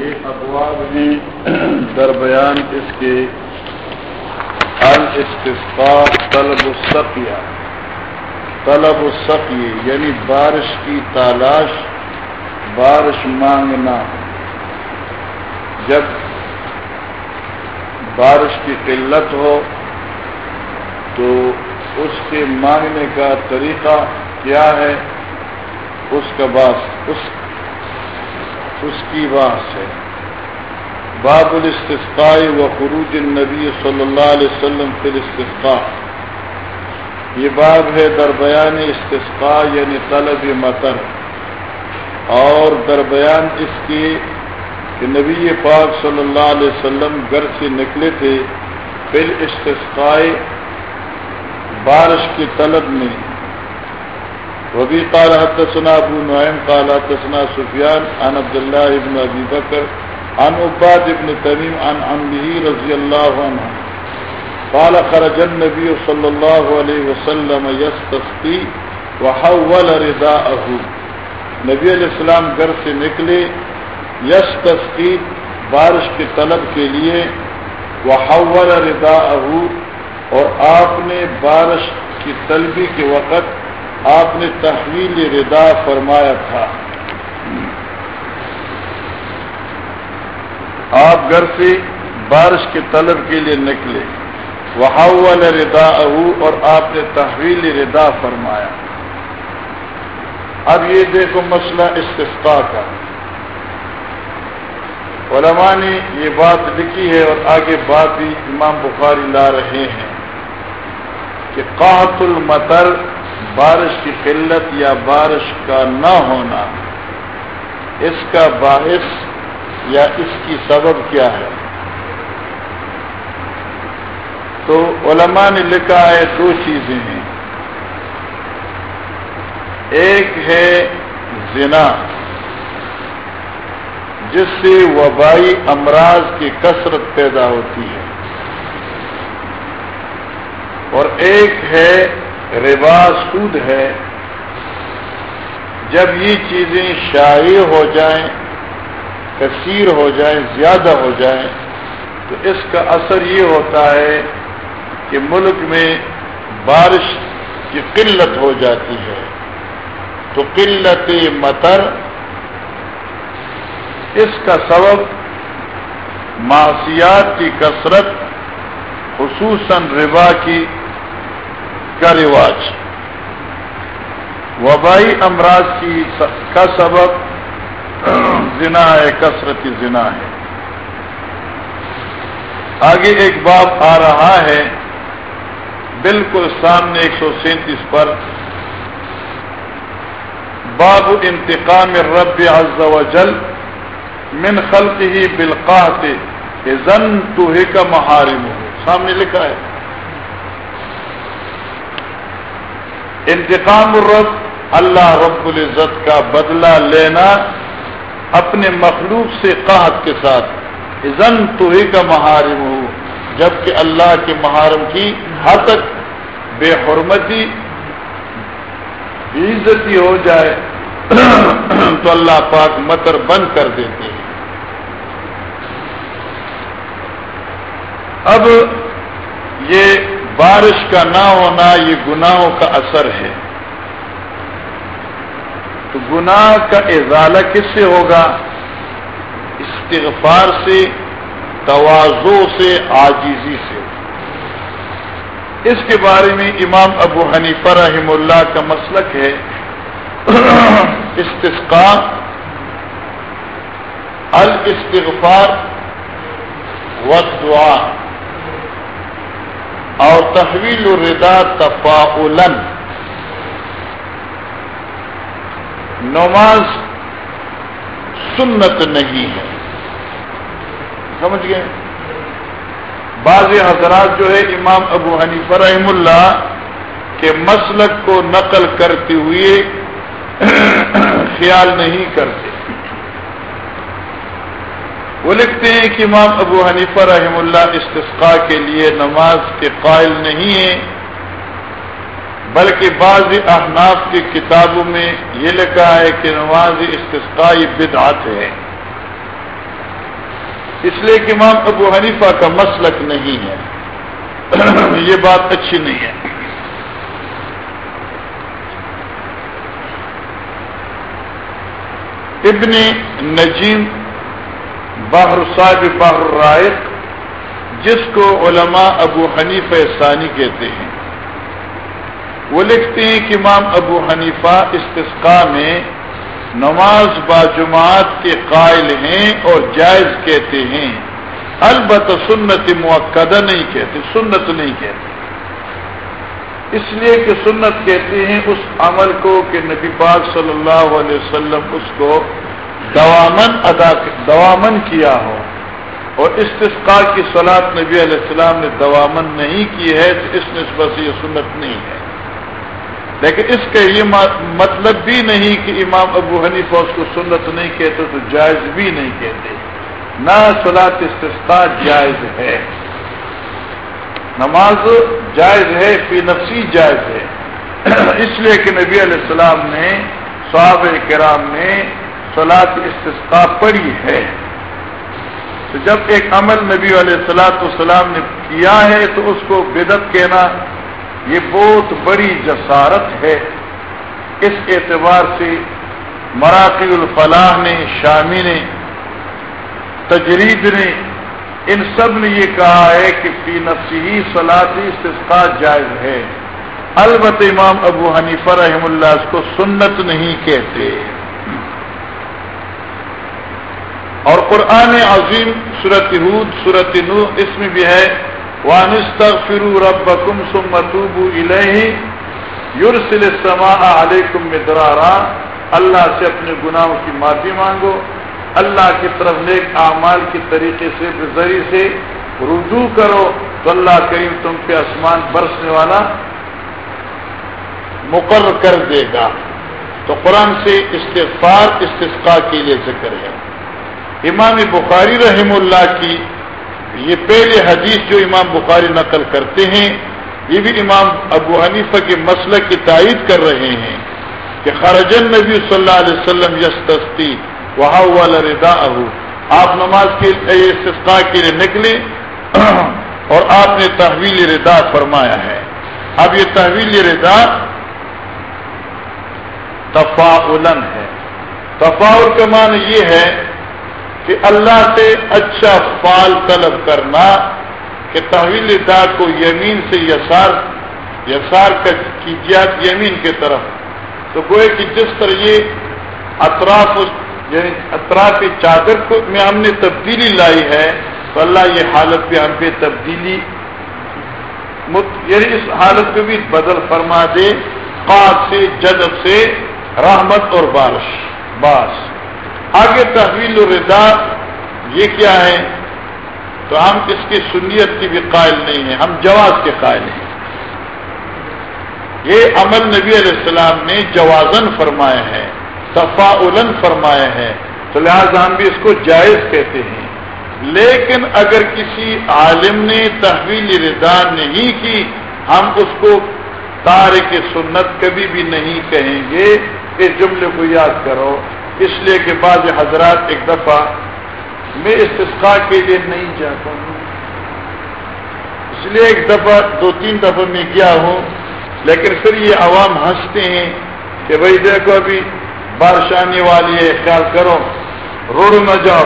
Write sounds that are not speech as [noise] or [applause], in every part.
یہ ابواب ہیں در بیان اس کے الاستفاع طلب السقیہ۔ طلب السقی یعنی بارش کی تلاش، بارش مانگنا۔ جب بارش کی قلت ہو تو اس کے مانگنے کا طریقہ کیا ہے؟ اس کا باس، اس اس کی بات ہے باب الاستفقاء و خروج النبی صلی اللہ علیہ وسلم فی الاستفقاء یہ باب ہے دربیان استفقاء یعنی طلب مطر. اور دربیان اس کی کہ نبی پاک صلی اللہ علیہ وسلم گھر سے نکلے تھے پھر استفقاء بارش کی طلب میں وبی قال حدثنا ابو نعیم، قال حدثنا سفیان عن عبد الله ابن ابي بکر، عن عباد ابن تمیم عن عمه رضی اللہ عنہ. قال، خرج النبي صلی اللہ علیہ وسلم يستسقي وحول رداءه. نبی علیہ السلام گھر سے نکلے یستسقی بارش کی طلب کے لیے وحول رداءه اور آپ نے بارش کی طلبی کے وقت آپ نے تحویل ردا فرمایا تھا۔ آپ گھر سے بارش کے طلب کے لیے نکلے۔ وہ ردا اور آپ نے تحویل ردا فرمایا۔ اب یہ دیکھو مسئلہ استفقا کا۔ علماء نے یہ بات لکھی ہے اور آگے بات بھی امام بخاری لا رہے ہیں کہ قاط المطر بارش کی قلت یا بارش کا نہ ہونا، اس کا باعث یا اس کی سبب کیا ہے؟ تو علماء نے لکھا ہے دو چیزیں ہیں۔ ایک ہے زنا، جس سے وبائی امراض کی کثرت پیدا ہوتی ہے۔ اور ایک ہے ربا سود ہے۔ جب یہ چیزیں شائع ہو جائیں، کثیر ہو جائیں، زیادہ ہو جائیں، تو اس کا اثر یہ ہوتا ہے کہ ملک میں بارش کی قلت ہو جاتی ہے۔ تو قلت مطر اس کا سبب معاشیات کی کثرت، خصوصاً ربا کی کا رواج۔ وبائی امراض کی کا سبب [clears throat] زنا ہے کثرت زنا ہے۔ آگے ایک باب آ رہا ہے، بالکل سامنے ایک سو سینتیس پر۔ باب انتقام رب عز و جل من خلق ہی بالقاط زن تو کا محارم ہو سامنے لکھا ہے۔ انتقام الرب، اللہ رب العزت کا بدلہ لینا اپنے مخلوق سے قحط کے ساتھ۔ زن تو ہی کا محارم ہو جبکہ اللہ کے محارم کی حد تک بے حرمتی، عزتی ہو جائے، تو اللہ پاک متر بند کر دیتے ہیں۔ اب یہ بارش کا نہ ہونا یہ گناہوں کا اثر ہے۔ تو گناہ کا ازالہ کس سے ہوگا؟ استغفار سے توازو سے آجیزی سے۔ اس کے بارے میں امام ابو حنیفہ رحم اللہ کا مسلک ہے۔ استفقا الاستغفار و دعا اور تحویل الردا تفاعلن نماز سنت نہیں ہے. سمجھ گئے؟ بعض حضرات جو ہے، امام ابو حنیف رحم اللہ کے مسلک کو نقل کرتے ہوئے [coughs] خیال نہیں کرتے. وہ لکھتے ہیں کہ امام ابو حنیفہ رحم اللہ استفقاء کے لیے نماز کے قائل نہیں ہیں، بلکہ بعض احناف کی کتابوں میں یہ لکھا ہے کہ نماز استفقائی بدعت ہے۔ اس لیے کہ امام ابو حنیفہ کا مسلک نہیں ہے۔ [clears throat] یہ بات اچھی نہیں ہے۔ ابن نجیم باہر صاحب باہر رائق جس کو علماء ابو حنیفہ ثانی کہتے ہیں۔ وہ لکھتے ہیں کہ امام ابو حنیفہ استسقا میں نماز باجماعت کے قائل ہیں اور جائز کہتے ہیں۔ البتہ سنت موقع نہیں کہتے، سنت نہیں کہتے۔ اس لیے کہ سنت کہتے ہیں اس عمل کو کہ نبی پاک صلی اللہ علیہ وسلم اس کو دوامن ادا دوامن کیا ہو اور استسقا کی سلاد نبی علیہ السلام نے دوامن نہیں کی ہے تو اس نسبت سے یہ سنت نہیں ہے۔ لیکن اس کا یہ مطلب بھی نہیں کہ امام ابو حنیفہ اس کو سنت نہیں کہتے تو جائز بھی نہیں کہتے۔ نہ سلاد استسقا جائز ہے۔ نماز جائز ہے، فی نفسی جائز ہے۔ [clears throat] اس لیے کہ نبی علیہ السلام نے صحابہ کرام نے سلاد استسقا پڑھی ہے۔ تو جب ایک عمل نبی علیہ السلاۃ والسلام نے کیا ہے تو اس کو بدت کہنا یہ بہت بڑی جسارت ہے۔ اس اعتبار سے مراقی الفلاح نے، شامی نے، تجرید نے ان سب نے یہ کہا ہے کہ فی نفسی سلاطی استسقا جائز ہے۔ البت امام ابو حنیفہ رحم اللہ اس کو سنت نہیں کہتے۔ اور قرآن عظیم صورت حود صورت نو اس میں بھی ہے وانست فرو رب کم سم متوب یورسل علیکم مدرارا اللہ سے اپنے گناہوں کی معافی مانگو، اللہ کی طرف نیک اعمال کی طریقے سے ذریعے سے رجوع کرو تو اللہ کریم تم پہ آسمان برسنے والا مقرر کر دے گا۔ تو قرآن سے استفار استفقا کے لیے ذکر ہے۔ امام بخاری رحم اللہ کی یہ پہلے حدیث جو امام بخاری نقل کرتے ہیں، یہ بھی امام ابو حنیفہ کے مسئلہ کی تائید کر رہے ہیں کہ خرجن نبی صلی اللہ علیہ وسلم یس تستی وہاں والا ردا آپ نماز کے استفقا کے لیے نکلے [clears throat] اور آپ نے تحویل ردا فرمایا ہے۔ اب یہ تحویل ردا تفاعلن ہے۔ تفاعل کا معنی یہ ہے کہ اللہ سے اچھا فال طلب کرنا کہ تحویل دا کو یمین سے یسار یسار کی جات یمین کی طرف۔ تو گوئے کہ جس طرح یہ اطراف یعنی اطراف چادر کو میں ہم نے تبدیلی لائی ہے، تو اللہ یہ حالت پہ ہم پہ تبدیلی یعنی اس حالت پہ بھی بدل فرما دے، قاد سے جدب سے، رحمت اور بارش باس آگے تحویل الرضا یہ کیا ہے؟ تو ہم اس کی سنیت کی بھی قائل نہیں ہیں، ہم جواز کے قائل ہیں۔ یہ عمل نبی علیہ السلام نے جوازن فرمایا ہے صفا فرمایا ہے، تو لہٰذا ہم بھی اس کو جائز کہتے ہیں۔ لیکن اگر کسی عالم نے تحویل رضا نہیں کی، ہم اس کو تارک سنت کبھی بھی نہیں کہیں گے۔ کہ جملے کو یاد کرو۔ اس لیے کہ بعض حضرات ایک دفعہ میں استفقا کے لیے نہیں جاتا ہوں۔ اس لیے ایک دفعہ، دو تین دفعہ میں گیا ہوں، لیکن پھر یہ عوام ہنستے ہیں کہ بھائی دیکھو ابھی بارش آنے والی ہے، خیال کرو روڈ نہ جاؤ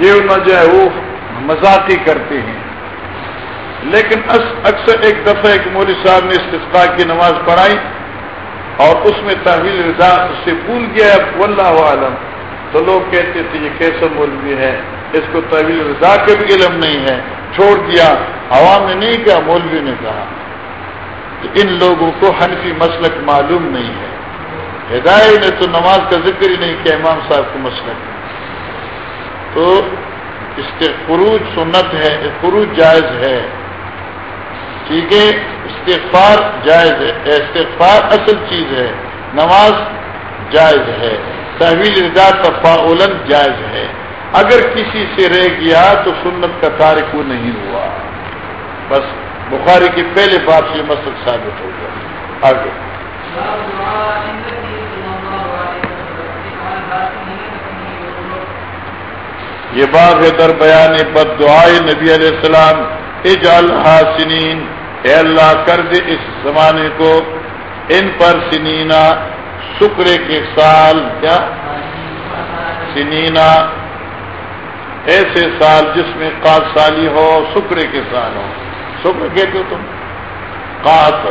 یہ نہ جائے، وہ مذاقی کرتے ہیں۔ لیکن اکثر ایک دفعہ ایک مولوی صاحب نے استفقا کی نماز پڑھائی۔ اور اس میں تحویل رضا سے بھول گیا واللہ عالم تو لوگ کہتے تھے، یہ کیسا مولوی ہے، اس کو تحویل رضا کے بھی علم نہیں ہے۔ چھوڑ دیا، عوام نے نہیں کہا، مولوی نے کہا۔ کہ ان لوگوں کو حنفی مسلک معلوم نہیں ہے۔ ہدایت نے تو نماز کا ذکر ہی نہیں کیا، امام صاحب کو مسلک۔ تو اس کے خروج سنت ہے، خروج جائز ہے۔ ٹھیک ہے؟ استغفار جائز ہے۔ استغفار اصل چیز ہے۔ نماز جائز ہے۔ تحویل رضا تفاعلن جائز ہے۔ اگر کسی سے رہ گیا تو سنت کا تارک وہ نہیں ہوا۔ بس بخاری کے پہلے بات سے مسئلہ ثابت ہو گیا۔ آگے۔ یہ بات ہے در بیان بد دعائے نبی علیہ السلام، اجعل حاسنین۔ اے اللہ کر دے اس زمانے کو ان پر سنینا شکر کے سال کیا؟ سنینا ایسے سال جس میں قاص سالی ہو، شکر کے سال ہو۔ شکر کہتے ہو تم؟ قاص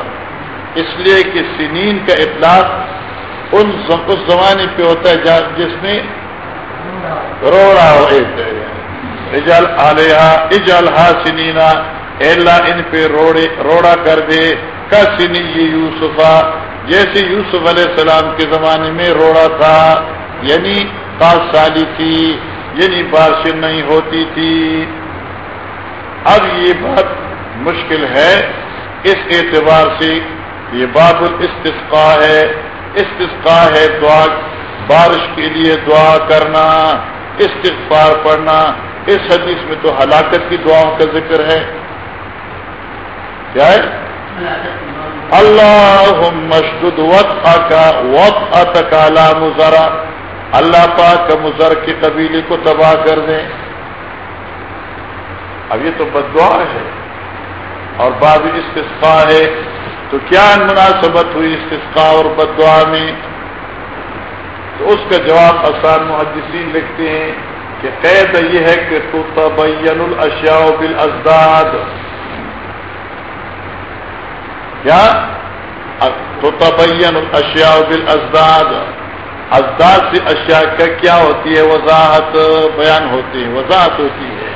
اس لیے کہ سنین کا اطلاق ان اس زمانے پہ ہوتا ہے جس میں روڑا ہو اجل علیہ اجل ہا سنینا اللہ ان پہ روڑے روڑا کر دے۔ کا سنی یوسفا، جیسے یوسف علیہ السلام کے زمانے میں روڑا تھا یعنی پانچ سالی تھی یعنی بارش نہیں ہوتی تھی۔ اب یہ بہت مشکل ہے۔ اس اعتبار سے یہ باب الاستسقاء ہے۔ استسقاء ہے دعا، بارش کے لیے دعا کرنا، استغفار پڑھنا۔ اس حدیث میں تو ہلاکت کی دعاؤں کا ذکر ہے۔ کیا ہے؟ اللہ مشدود وقت وقت کا مزارا اللہ پاک مزر کے قبیلے کو تباہ کر دیں. اب یہ تو بدعا ہے. اور بعد استفقا ہے. تو کیا مناسبت ہوئی استفقا اور بدعا میں؟ تو اس کا جواب آسان محدثین لکھتے ہیں کہ قید یہ ہے کہ تو تبین الاشیاء بالازداد. کیا تو تبین الاشیاء بالازداد. ازداد سے اشیاء کا کیا ہوتی ہے؟ وضاحت بیان ہوتی ہے، وضاحت ہوتی ہے۔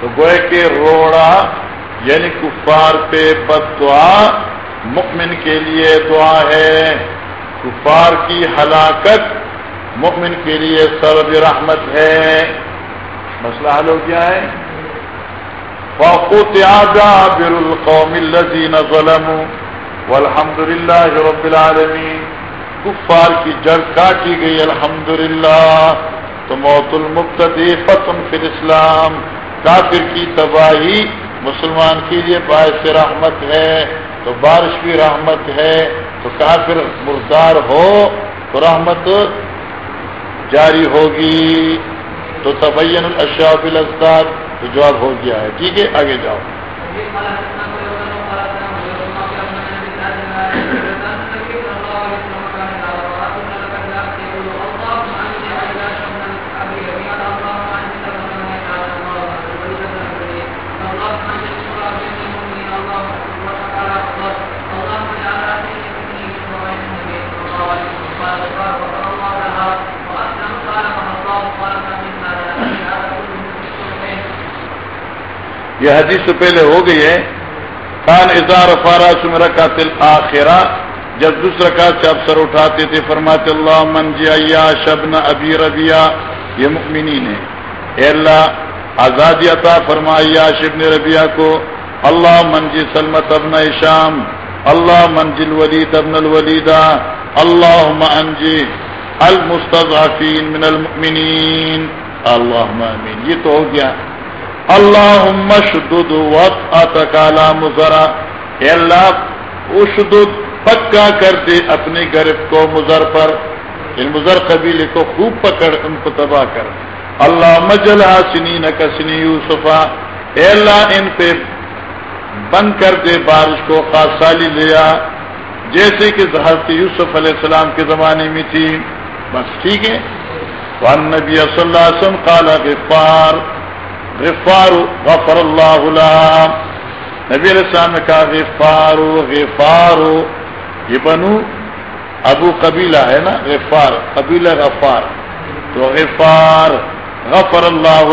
تو گوئے کے روڑا یعنی کفار پہ بد دعا مکمن کے لیے دعا ہے۔ کفار کی ہلاکت مکمن کے لیے سرب رحمت ہے۔ مسئلہ حل ہو گیا ہے۔ فاقوت آجا القوم الزین ظلم والحمد للہ رب العالمین کفار کی جڑ کاٹی گئی، الحمدللہ. تو موت المبتدی فتن فی اسلام کافر کی تباہی مسلمان کے لیے باعث رحمت ہے، تو بارش بھی رحمت ہے. تو کافر مردار ہو، تو رحمت جاری ہوگی. تو تبین الاشاء بالازداد تو جواب ہو گیا ہے۔ ٹھیک ہے آگے جاؤ۔ یہ حدیث سے پہلے ہو گئی ہے خان اظہار فارا سمر کا تل آخرا جب دوسرا کا سے افسر اٹھاتے تھے، فرماتے اللہ من جیا شبن ابی ربیا یہ مکمنین ہے اے اللہ، آزادی عطا فرمایا شبن ربیا کو۔ اللہ منجی سلمت ابن شام اللہ منجل ولید ابن الولیدا اللہ منجی المستضعفین من المؤمنین۔ اللہ امین یہ تو ہو گیا۔ اللہ مشدد وقت اتکالا مزرا اللہ، اشدد، پکا کر دے اپنے گرف کو مزر پر۔ ان مزر قبیلے کو خوب پکڑ، ان کو تباہ کر۔ اللہ مجلا سنی نکسنی یوسفا۔ اے اللہ، ان پہ بند کر دے بارش کو خاص سالی لیا۔ جیسے کہ حضرت یوسف علیہ السلام کے زمانے میں تھی۔ بس ٹھیک ہے۔ نبی صلی اللہ علیہ وسلم کالا غفار۔ غفار غفر اللہ نبی علیہ السلام نے کہا، غفار غفار. یہ بنو ابو قبیلہ ہے نا، غفار، قبیلہ غفار. تو غفار غفر اللہ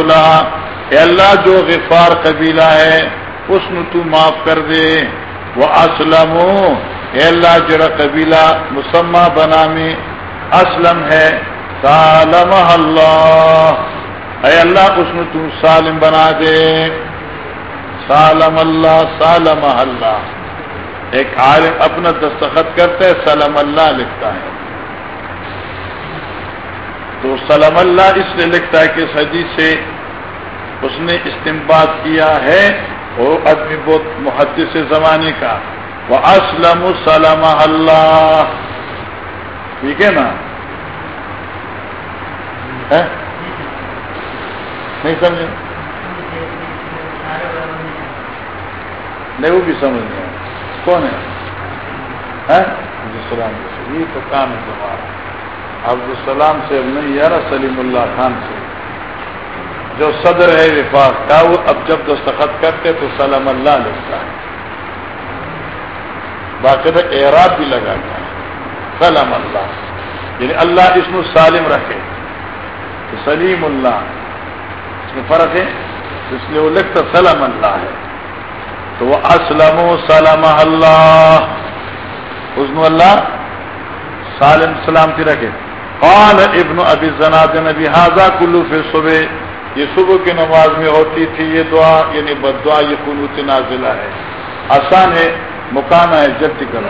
اے اللہ جو غفار قبیلہ ہے، اس نے تو معاف کر دے. وہ اسلم اے اللہ جڑا قبیلہ مسمہ بنا میں اسلم ہے سالم اللہ. اے اللہ اس میں تم سالم بنا دے۔ سالم اللہ سالم اللہ۔ ایک عالم اپنا دستخط کرتا ہے سلم اللہ لکھتا ہے۔ تو سلم اللہ اس لیے لکھتا ہے کہ سجی سے اس نے استمباد کیا ہے۔ وہ آدمی بہت محدث زمانے کا۔ وہ اسلم سلم اللہ ٹھیک ہے نا؟ ہاں؟ نہیں سمجھے؟ نہیں، وہ بھی سمجھ گئے کون ہے؟ ہاں؟ عبدالسلام یہ تو کام ہے تمہارا۔ عبدالسلام سے نہیں یار سلیم اللہ خان سے۔ جو صدر ہے وفاق کا، وہ اب جب دستخط کرتے تو سلام اللہ لکھتا ہے۔ باقاعدہ اعراب بھی لگاتا ہے۔ سلام اللہ۔ یعنی اللہ اس میں سالم رکھے۔ تو سلیم اللہ۔ اس میں فرق ہے، اس لیے وہ لکھتا سلام اللہ ہے۔ تو وہ اسلم و سلام اللہ۔ حسن اللہ سالم سلامتی رکھے۔ قال ابن ابی زناد نبی حاضہ کلو پھر صبح۔ یہ صبح کی نماز میں ہوتی تھی یہ دعا یعنی بد دعا یہ قلوت نازلہ ہے۔ آسان ہے، مکان ہے جب کرو۔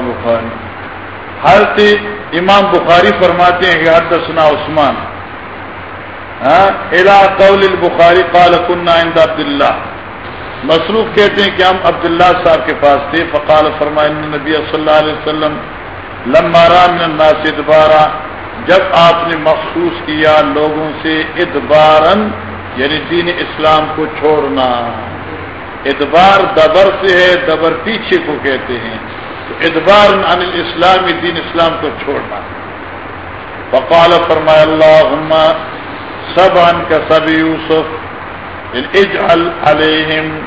بخاری۔ حضرت امام بخاری فرماتے ہیں کہ سنا عثمان۔ ہاں، الا قول البخاری قال كنا عند عبد مصروف کہتے ہیں کہ ہم عبداللہ صاحب کے پاس تھے، فقال فرمائے نبی صلی اللہ علیہ وسلم لما رام الناس ادبارا۔ جب آپ نے مخصوص کیا لوگوں سے ادبارن یعنی دین اسلام کو چھوڑنا۔ ادبار دبر سے ہے، دبر پیچھے کو کہتے ہیں۔ تو ادبار عن الاسلام، دین اسلام کو چھوڑنا۔ فقال، فرمایا اللہ سب ان کا سب یوسف اجعل علیہم،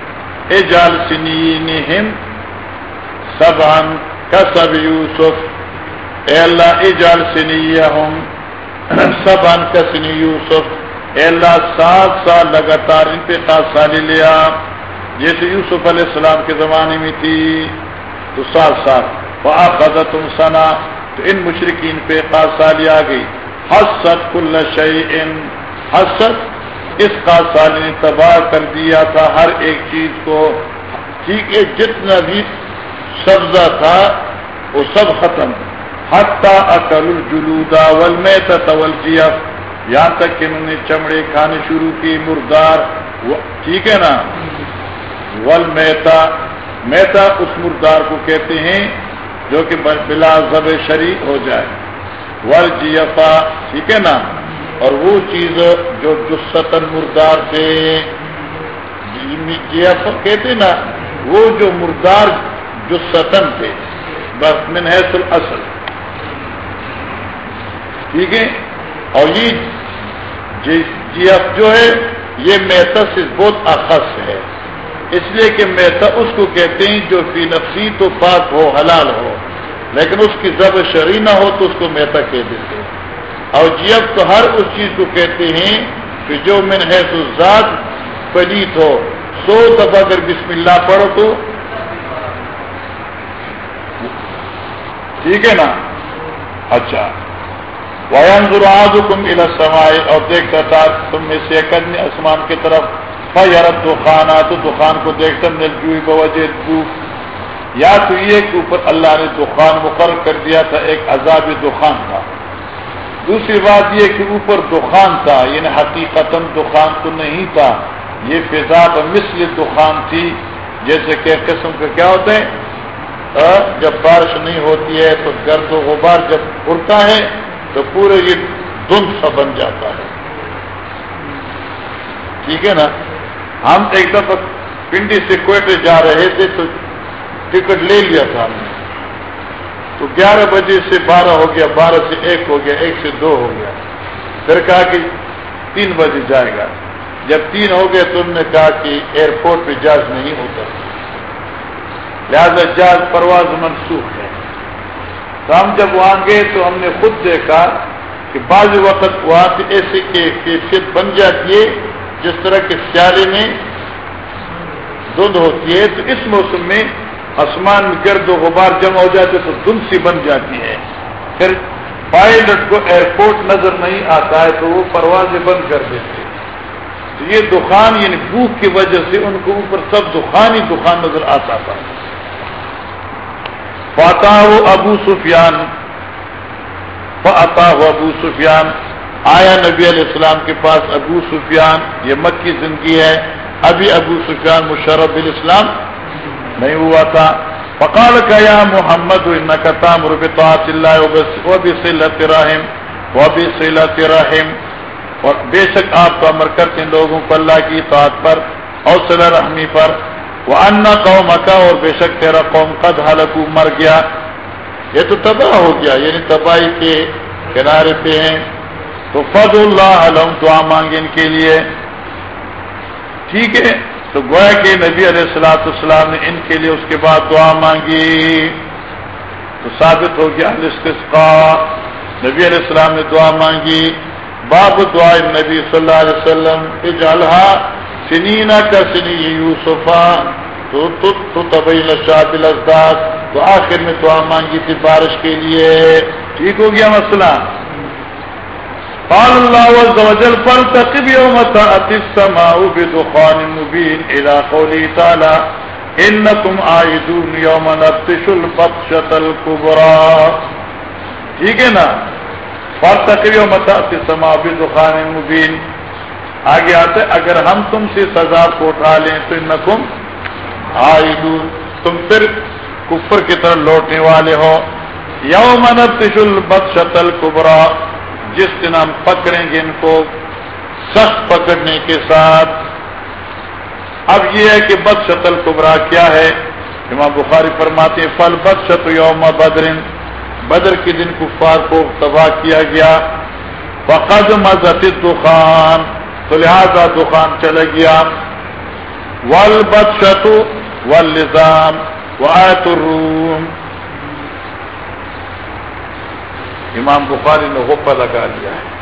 اجعل سنینہم سبعن کسب یوسف۔ اے اللہ، اجعل سنیہم سبعن کسنی یوسف۔ اے اللہ، سات سال لگاتار ان پہ سالی لیا۔ جیسے یوسف علیہ السلام کے زمانے میں تھی، تو سات سال وہ تم سنا، تو ان مشرقین پہ خاص سالی آ گئی۔ حسد کل شعین حسد اس کا نے تباہ کر دیا تھا ہر ایک چیز کو۔ ٹھیک ہے، جتنا بھی سبزہ تھا، وہ سب ختم۔ حتہ اکل الجلودا ول میں تول یہاں تک کہ انہوں نے چمڑے کھانے شروع کی مردار۔ ٹھیک ہے نا؟ ول میتا میتا اس مردار کو کہتے ہیں جو کہ بلا زب شریک ہو جائے۔ ول جیفا ٹھیک ہے نا؟ اور وہ چیز جو جستن مردار تھے کہتے نا، وہ جو مردار جستن تھے۔ بس من حیث اصل ٹھیک ہے؟ اور یہ جی ایف جو ہے، یہ میتا بہت اخص ہے۔ اس لیے کہ میتا اس کو کہتے ہیں جو فی نفسی تو پاک ہو، حلال ہو۔ لیکن اس کی زب شری نہ ہو تو اس کو میتا کہہ دیتے ہیں۔ اور جیب تو ہر اس چیز کو کہتے ہیں کہ جو من ہے تو ذات پلیت ہو۔ سو دفعہ اگر بسم اللہ پڑھو تو۔ ٹھیک ہے نا؟ اچھا۔ وائن دراز کم سمائے اور دیکھتا تھا تم میں سے ایک آسمان کی طرف فیارت دخان آ تو دخان کو دیکھتا مل جوئی بوجہ یا تو یہ کہ اوپر اللہ نے دخان مقرر کر دیا تھا، ایک عذاب دخان تھا۔ دوسری بات یہ کہ اوپر دخان تھا یعنی حقیقت دخان تو نہیں تھا۔ یہ فضا مثل دخان تھی، جیسے کہ قسم کا کیا ہوتا ہے جب بارش نہیں ہوتی ہے تو گرد و غبار جب اڑتا ہے تو پورے یہ دھند سا بن جاتا ہے۔ ٹھیک ہے نا؟ ہم ایک دفعہ پنڈی سے کوئٹے جا رہے تھے تو ٹکٹ لے لیا تھا ہم نے۔ تو گیارہ بجے سے بارہ ہو گیا، بارہ سے ایک ہو گیا، ایک سے دو ہو گیا۔ پھر کہا کہ تین بجے جائے گا۔ جب تین ہو گئے تو انہوں نے کہا کہ ایئرپورٹ پہ جہاز نہیں ہوتا۔ لہذا جہاز پرواز منسوخ ہے۔ تو ہم جب وہاں گئے تو ہم نے خود دیکھا کہ بعض وقت وہاں سے ایسی کیفیت بن جاتی ہے جس طرح کے سیارے میں دھند ہوتی ہے، تو اس موسم میں آسمان میں گرد و غبار جمع ہو جاتے تو دھند سی بن جاتی ہے۔ پھر پائلٹ کو ایئرپورٹ نظر نہیں آتا ہے تو وہ پروازیں بند کر دیتے تو یہ دکان یعنی بھوک کی وجہ سے ان کو اوپر سب دکان ہی دکان نظر آتا تھا۔ فاتح ابو سفیان فاتا ہو ابو سفیان آیا نبی علیہ السلام کے پاس ابو سفیان، یہ مکی زندگی ہے، ابھی ابو سفیان مشرف الاسلام نہیں ہوا تھا۔ فقال کا یا محمد نقطام ربطات اللہ وہ بھی سلت رحم وہ بھی رحم۔ اور بے شک آپ تو امر کرتے ہیں لوگوں کو اللہ کی اطاعت پر اور صلی رحمی پر۔ وہ ان قوم کا اور بے شک تیرا قوم قد حلقو مر گیا۔ یہ تو تباہ ہو گیا یعنی تباہی کے کنارے پہ ہیں۔ تو فض اللہ علم دعا مانگے ان کے لیے۔ ٹھیک ہے؟ تو گویا کہ نبی علیہ السلاۃ السلام نے ان کے لیے اس کے بعد دعا مانگی۔ تو ثابت ہو گیا استسقا نبی علیہ السلام نے دعا مانگی۔ باب دعا نبی صلی اللہ علیہ وسلم اجالحا سنینا کا سنی یوسفا تو طبی شاد الزاد تو آخر میں دعا مانگی تھی بارش کے لیے۔ ٹھیک ہو گیا مسئلہ۔ قال الله عز وجل، فارتقب يوم تأتي السماء بدخان مبين إلى قوله تعالى، إنكم عائدون يوم نبتش البطشة الكبرى. ٹھیک ہے نا؟ فارتقب يوم تأتي السماء بدخان مبين. آگے آتے، اگر ہم تم سے سزا کو اٹھا لیں تو انکم عائدون تم پھر کفر کی طرح لوٹنے والے ہو یوم نبتش البطشة الكبرى. جس دن ہم پکڑیں گے ان کو سخت پکڑنے کے ساتھ۔ اب یہ ہے کہ بد شتل کبرا کیا ہے؟ امام بخاری فرماتے ہیں فل بد شت یوم بدرن بدر کے دن کفار کو تباہ کیا گیا۔ فقد مزت دخان تو لہذا دکان چلا گیا۔ ول بد شتو ولزام و الروم۔ امام بخاری نے غفا لگا لیا ہے۔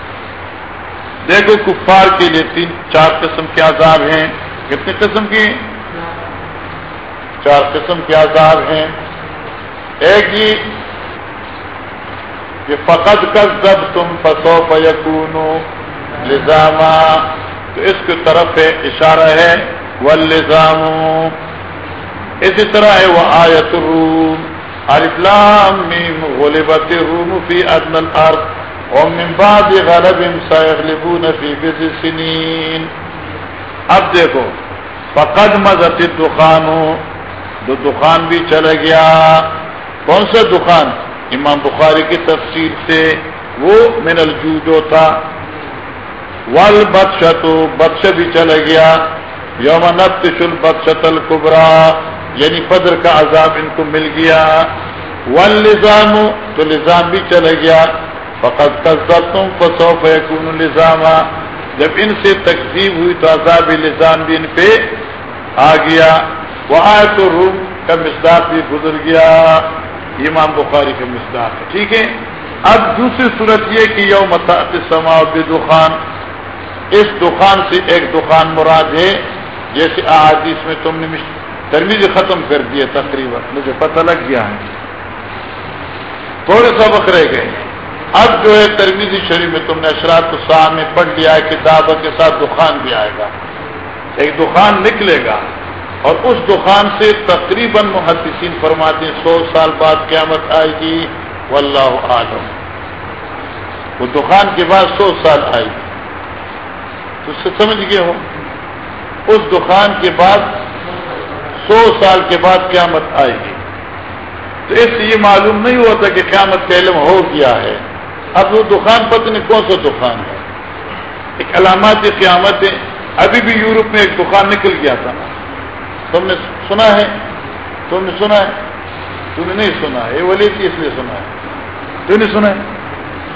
دیکھو کفار کے لیے تین، چار قسم کے عذاب ہیں۔ کتنے قسم کی؟ چار قسم کے عذاب ہیں۔ ایک ہی کہ فقط کر جب تم پسو پکون لزامہ تو اس کی طرف ہے اشارہ ہے وہ لزام اسی طرح ہے وہ آیت روم الاسلام میم غلبت الروم في ادنى الارض ومن بعد سيغلبون في بضع سنين اب دیکھو، فقد مزت الدخان، دو دکان بھی چلا گیا۔ کون سا دکان امام بخاری کی تفسیر سے وہ من الجوجو تھا۔ ول بدشتو بدش بھی چلا گیا۔ یوم نبتش البدشت الکبرا یعنی فدر کا عذاب ان کو مل گیا۔ ون لزام تو لزام بھی چلا گیا۔ فقط تم فسو فیکون لزامہ جب ان سے تقسیم ہوئی تو عذاب لزام بھی ان پہ آ گیا۔ وہ آئے تو روم کا مزداق بھی گزر گیا۔ امام بخاری کا مزداق ہے۔ ٹھیک ہے؟ اب دوسری صورت یہ کہ یوم سما دخان اس دکان سے ایک دکان مراد ہے۔ جیسے احادیث میں تم نے ترمیز ختم کر دیا تقریباً، مجھے پتہ لگ گیا ہے۔ تھوڑے سبق رہ گئے۔ اب جو ہے ترمیزی شریف میں تم نے اشرات کو میں پڑھ لیا ہے، کتابوں کے ساتھ دکان بھی آئے گا۔ ایک دکان نکلے گا اور اس دکان سے تقریباً محدثین فرماتے ہیں، سو سال بعد قیامت آئے گی۔ واللہ عالم وہ دکان کے بعد سو سال آئے گی۔ تو اس سے سمجھ گئے ہو۔ اس دکان کے بعد سو سال کے بعد قیامت آئے گی۔ تو اس سے یہ معلوم نہیں ہوتا کہ قیامت کا علم ہو گیا ہے۔ اب وہ دکان پتہ نہیں کون سا دکان ہے۔ ایک علامات قیامت ہے ابھی بھی یورپ میں ایک دکان نکل گیا تھا۔ نا تم نے سنا ہے؟ تم نے سنا ہے؟ تم نے نہیں سنا ہے۔ یہ ولیتی اس لیے سنا ہے۔ تم نے سنا ہے؟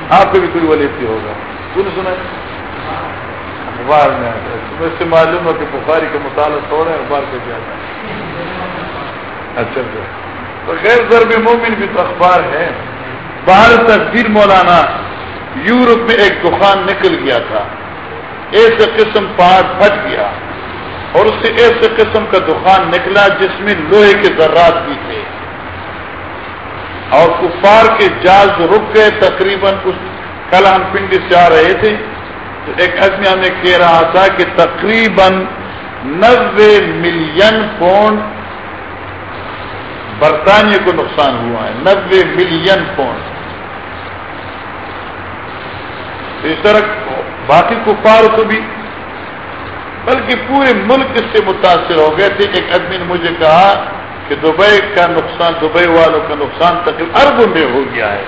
آپ کو بھی کوئی ولیتی ہوگا۔ تم نے سنا ہے؟ اخبار میں تمہیں سے معلوم ہو کہ بخاری کا مطالعہ تھوڑا ہے اخبار کا زیادہ اچھا جی۔ تو غیر ضرب مومن بھی تو اخبار ہے باہر تصویر مولانا یورپ میں ایک دکان نکل گیا تھا۔ ایک قسم پہاڑ پھٹ گیا اور اس سے ایسے قسم کا دخان نکلا جس میں لوہے کے ذرات بھی تھے۔ اور کفار کے جاز رک گئے۔ تقریباً اس کل ہم پنڈی سے آ رہے تھے۔ تو ایک آدمی ہمیں کہہ رہا تھا کہ تقریباً نبے ملین پونڈ برطانیہ کو نقصان ہوا ہے نبے ملین پونڈ۔ اس طرح باقی کفار کو بھی، بلکہ پورے ملک سے متاثر ہو گئے تھے۔ ایک آدمی نے مجھے کہا کہ دبئی کا نقصان، دبئی والوں کا نقصان تقریباً ارب میں ہو گیا ہے۔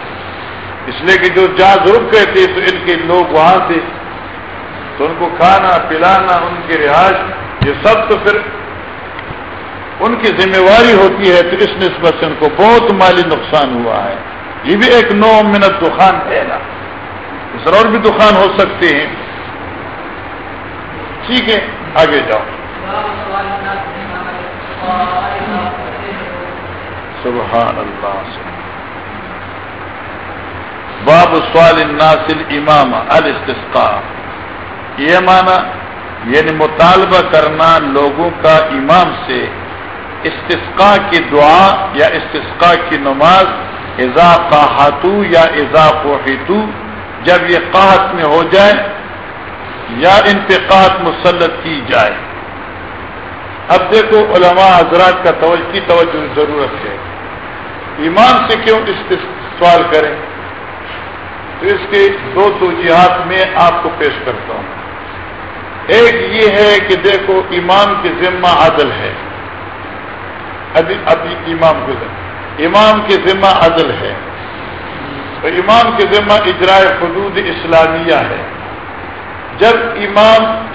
اس لیے کہ جو جہاز رک گئے تھے تو ان کے لوگ وہاں تھے تو ان کو کھانا پلانا، ان کی رہائش، یہ سب تو پھر ان کی ذمہ واری ہوتی ہے، تو اس نسبت سے ان کو بہت مالی نقصان ہوا ہے۔ یہ بھی ایک نو منٹ دکان ہے نا۔ اس اور بھی دکان ہو سکتے ہیں۔ ٹھیک ہے، آگے جاؤ۔ سبحان اللہ۔ باب سوال الناس امام الاستسقاء۔ یہ مانا یعنی مطالبہ کرنا لوگوں کا امام سے استسقاء کی دعا یا استسقاء کی نماز اضا قاحتو یا اضا قوحیتو جب یہ قاحت میں ہو جائے یا انتقاد مسلط کی جائے۔ اب دیکھو علماء حضرات کا توجہ، کی توجہ ضرورت ہے۔ ایمان سے کیوں سوال کریں؟ تو اس کے دو توجیحات میں آپ کو پیش کرتا ہوں۔ ایک یہ ہے کہ دیکھو امام کی ذمہ عدل ہے۔ ابھی ابھی امام کے ذمہ امام کی ذمہ عدل ہے۔ تو امام کی ذمہ اجرائے حدود اسلامیہ ہے۔ جب امام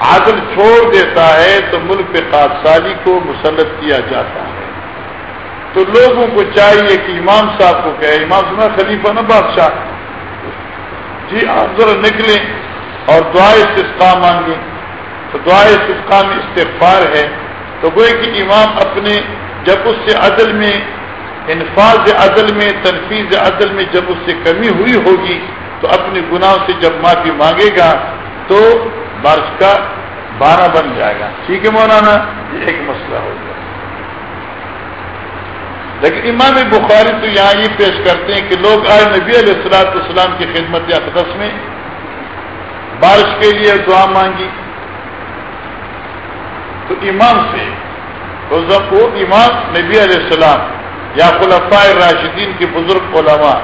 عادل چھوڑ دیتا ہے تو ملک پہ قادثالی کو مسلط کیا جاتا ہے۔ تو لوگوں کو چاہیے کہ امام صاحب کو کہے، امام سنا خلیفہ نا بادشاہ جی آپ ذرا نکلیں۔ اور دعائیں استفقا مانگیں تو دعائیں استفقا میں استغفار ہے، تو وہ کہ امام اپنے جب اس سے عدل میں انفاظ عدل میں، تنفیذ عدل میں جب اس سے کمی ہوئی ہوگی، تو اپنے گناہوں سے جب معافی مانگے گا، تو بارش کا بارہ بن جائے گا۔ ٹھیک ہے مولانا؟ یہ ایک مسئلہ ہو گیا۔ لیکن امام بخاری تو یہاں یہ پیش کرتے ہیں کہ لوگ آئے نبی علیہ السلاط السلام کی خدمت اقدس میں بارش کے لیے دعا مانگی۔ تو امام سے وہ امام نبی علیہ السلام، یا خلفاء راشدین کے بزرگ علماء،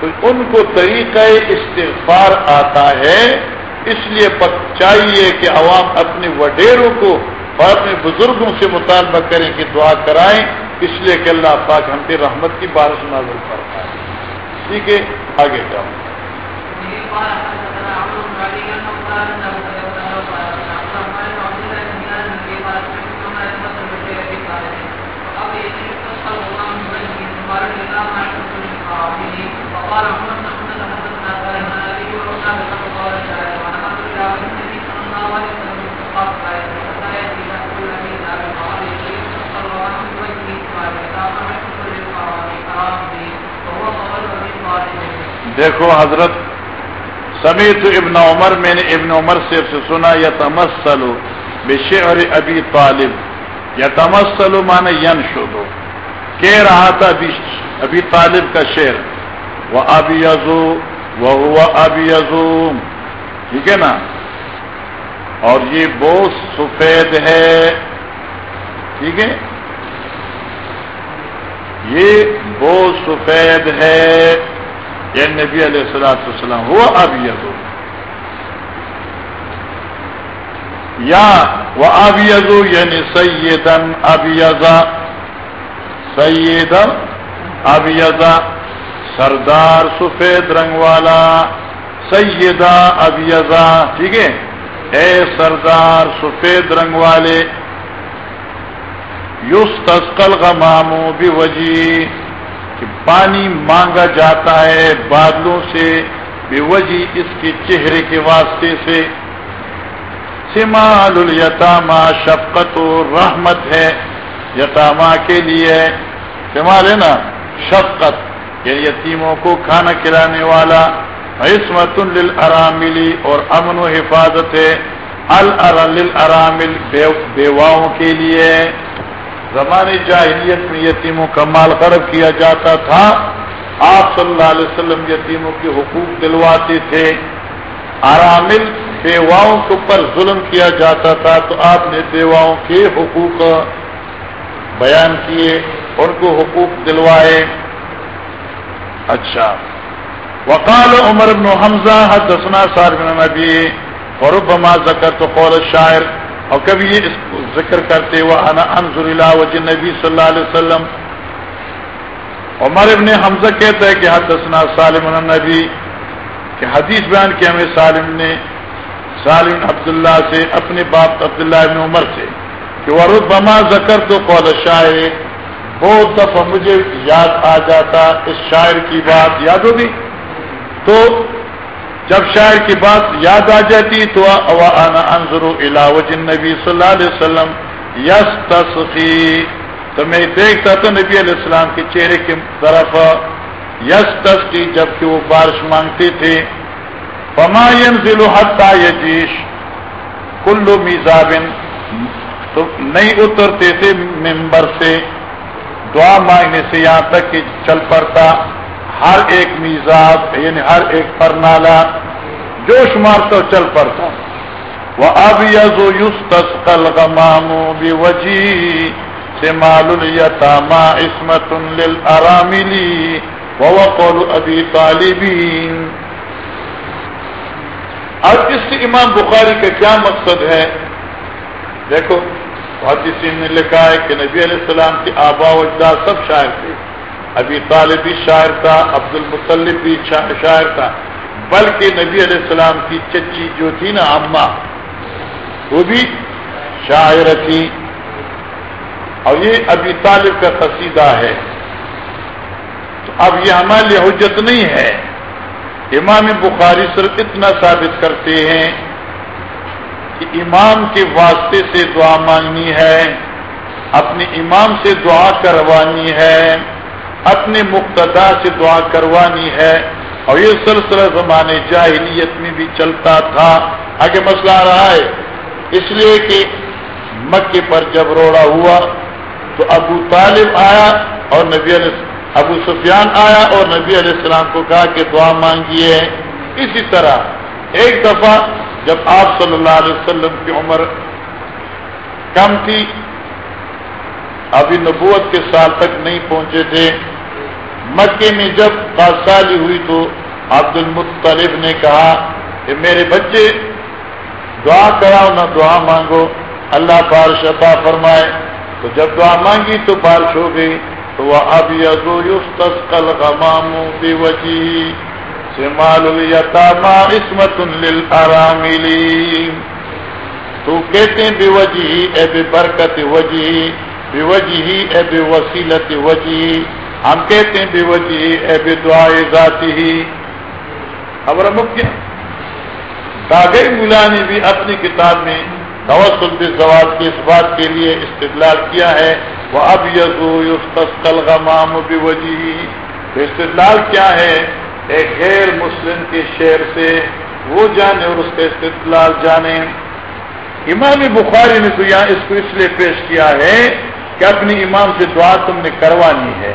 تو ان کو طریقہ استغفار آتا ہے، اس لیے چاہیے کہ عوام اپنے وڈیروں کو اور اپنے بزرگوں سے مطالبہ کریں کہ دعا کرائیں، اس لیے کہ اللہ پاک ہم پہ رحمت کی بارش نازل کرتا ہے ٹھیک ہے، آگے جاؤ۔ دیکھو حضرت سمیت ابن عمر، میں نے ابن عمر سے سنا یا تمسلو بے شعر ابی طالب۔ یا تمسلو مانے ین شدو کہہ رہا تھا ابھی طالب کا شعر۔ وہ ابی یزو وہ ہوا ابی یزوم ٹھیک ہے نا؟ اور یہ بہت سفید ہے۔ ٹھیک ہے؟ یہ بہت سفید ہے۔ یہ نبی علیہ السلاۃ السلام ہوا اب یزو یا وہ اب یعنی سیدن اب یزا سیدن اب یزا سردار سفید رنگ والا، سیدہ اب یزا ٹھیک ہے؟ اے سردار سفید رنگ والے یوس تسکل کا مامو بھی وجی کہ پانی مانگا جاتا ہے بادلوں سے، بے وجہ اس کے چہرے کے واسطے سے۔ سمال الیتاما شفقت و رحمت ہے۔ یتاما کے لیے سمال ہے نا؟ شفقت یعنی یتیموں کو کھانا کھلانے والا۔ عصمت للاراملی اور امن و حفاظت ہے۔ الرامل بیواؤں کے لیے۔ زمانے جاہلیت میں یتیموں کا مال خرب کیا جاتا تھا، آپ صلی اللہ علیہ وسلم یتیموں کے حقوق دلواتے تھے۔ آرامل بیواؤں کے اوپر ظلم کیا جاتا تھا تو آپ نے بیواؤں کے حقوق بیان کیے، ان کو حقوق دلوائے۔ اچھا۔ وقال عمر بن حمزہ، حدثنا سار بن نبی فربما ذکر تو قول شاعر اور کبھی یہ اس ذکر کرتے ہوا انا انظر الى وجه نبی صلی اللہ علیہ وسلم۔ عمر ابن حمزہ کہتا ہے کہ حدثنا سالم النبی، کہ حدیث بیان کیا ہمیں سالم نے۔ سالم عبداللہ سے، اپنے باپ عبداللہ ابن عمر سے، کہ وہ ربما ذکر تو قول شاعر، بہت دفعہ مجھے یاد آ جاتا اس شاعر کی بات یاد ہوگی تو جب شاعر کی بات یاد آ جاتی تو انظر وجن نبی صلی اللہ علیہ وسلم یس تصفی تو میں دیکھتا تو نبی علیہ السلام کے چہرے کی طرف یس تصفی جبکہ وہ بارش مانگتے تھے پما ذیل حتا یجیش۔ کلو میزابن۔ تو نہیں اترتے تھے ممبر سے۔ دعا مانگنے سے یہاں تک کہ چل پڑتا۔ ہر ایک میزاب یعنی ہر ایک پر نالا جوش مارتا چل پڑتا۔ وہ اب یزو یوس تسکل مامو بھی وجی سے مال یتاما عصمت الرامیلی وہ ابھی طالبین اب اس سے امام بخاری کا کیا مقصد ہے؟ دیکھو حدیث نے لکھا ہے کہ نبی علیہ السلام کے آبا و اجداد سب شاعر تھے۔ ابھی طالب بھی شاعر تھا عبد المطلب بھی شاعر تھا۔ بلکہ نبی علیہ السلام کی چچی جو تھی نا اما وہ بھی شاعر تھی۔ اور یہ ابھی طالب کا قصیدہ ہے۔ تو اب یہ ہمارے لیے حجت نہیں ہے۔ امام بخاری صرف اتنا ثابت کرتے ہیں کہ امام کے واسطے سے دعا مانگنی ہے، اپنے امام سے دعا کروانی ہے۔ اپنے مقتدا سے دعا کروانی ہے اور یہ سلسلہ زمانے جاہلیت میں بھی چلتا تھا۔ آگے مسئلہ آ رہا ہے۔ اس لیے کہ مکے پر جب روڑا ہوا تو ابو طالب آیا اور نبی علیہ ابو سفیان آیا اور نبی علیہ السلام کو کہا کہ دعا مانگیے۔ اسی طرح ایک دفعہ جب آپ صلی اللہ علیہ وسلم کی عمر کم تھی، ابھی نبوت کے سال تک نہیں پہنچے تھے۔ مکے میں جب پاسالی ہوئی تو عبد المطلب نے کہا کہ میرے بچے، دعا کراؤ، نہ دعا مانگو۔ اللہ بارش عطا فرمائے۔ تو جب دعا مانگی تو بارش ہو گئی۔ تو وہ اب یزو کل غمام بے وجی سے عصمت تو کہتے ہیں بے وجی اے بے برکت وجی بے وجی اے بے وسیلت وجی ہم کہتے ہیں بے وجہ اے بے دعائے ذاتی ہی خبر کیا کاغیر ملا نے بھی اپنی کتاب میں توسل سوال کے اس بات کے لیے استدلال کیا ہے۔ وہ اب یزو یوستل غمام بے وجہ استدلال کیا ہے؟ ایک غیر مسلم کے شعر سے وہ جانے اور اس کا استدلال جانے۔ امام بخاری نے تو یہاں اس کو اس لیے پیش کیا ہے کہ اپنی امام سے دعا تم نے کروانی ہے۔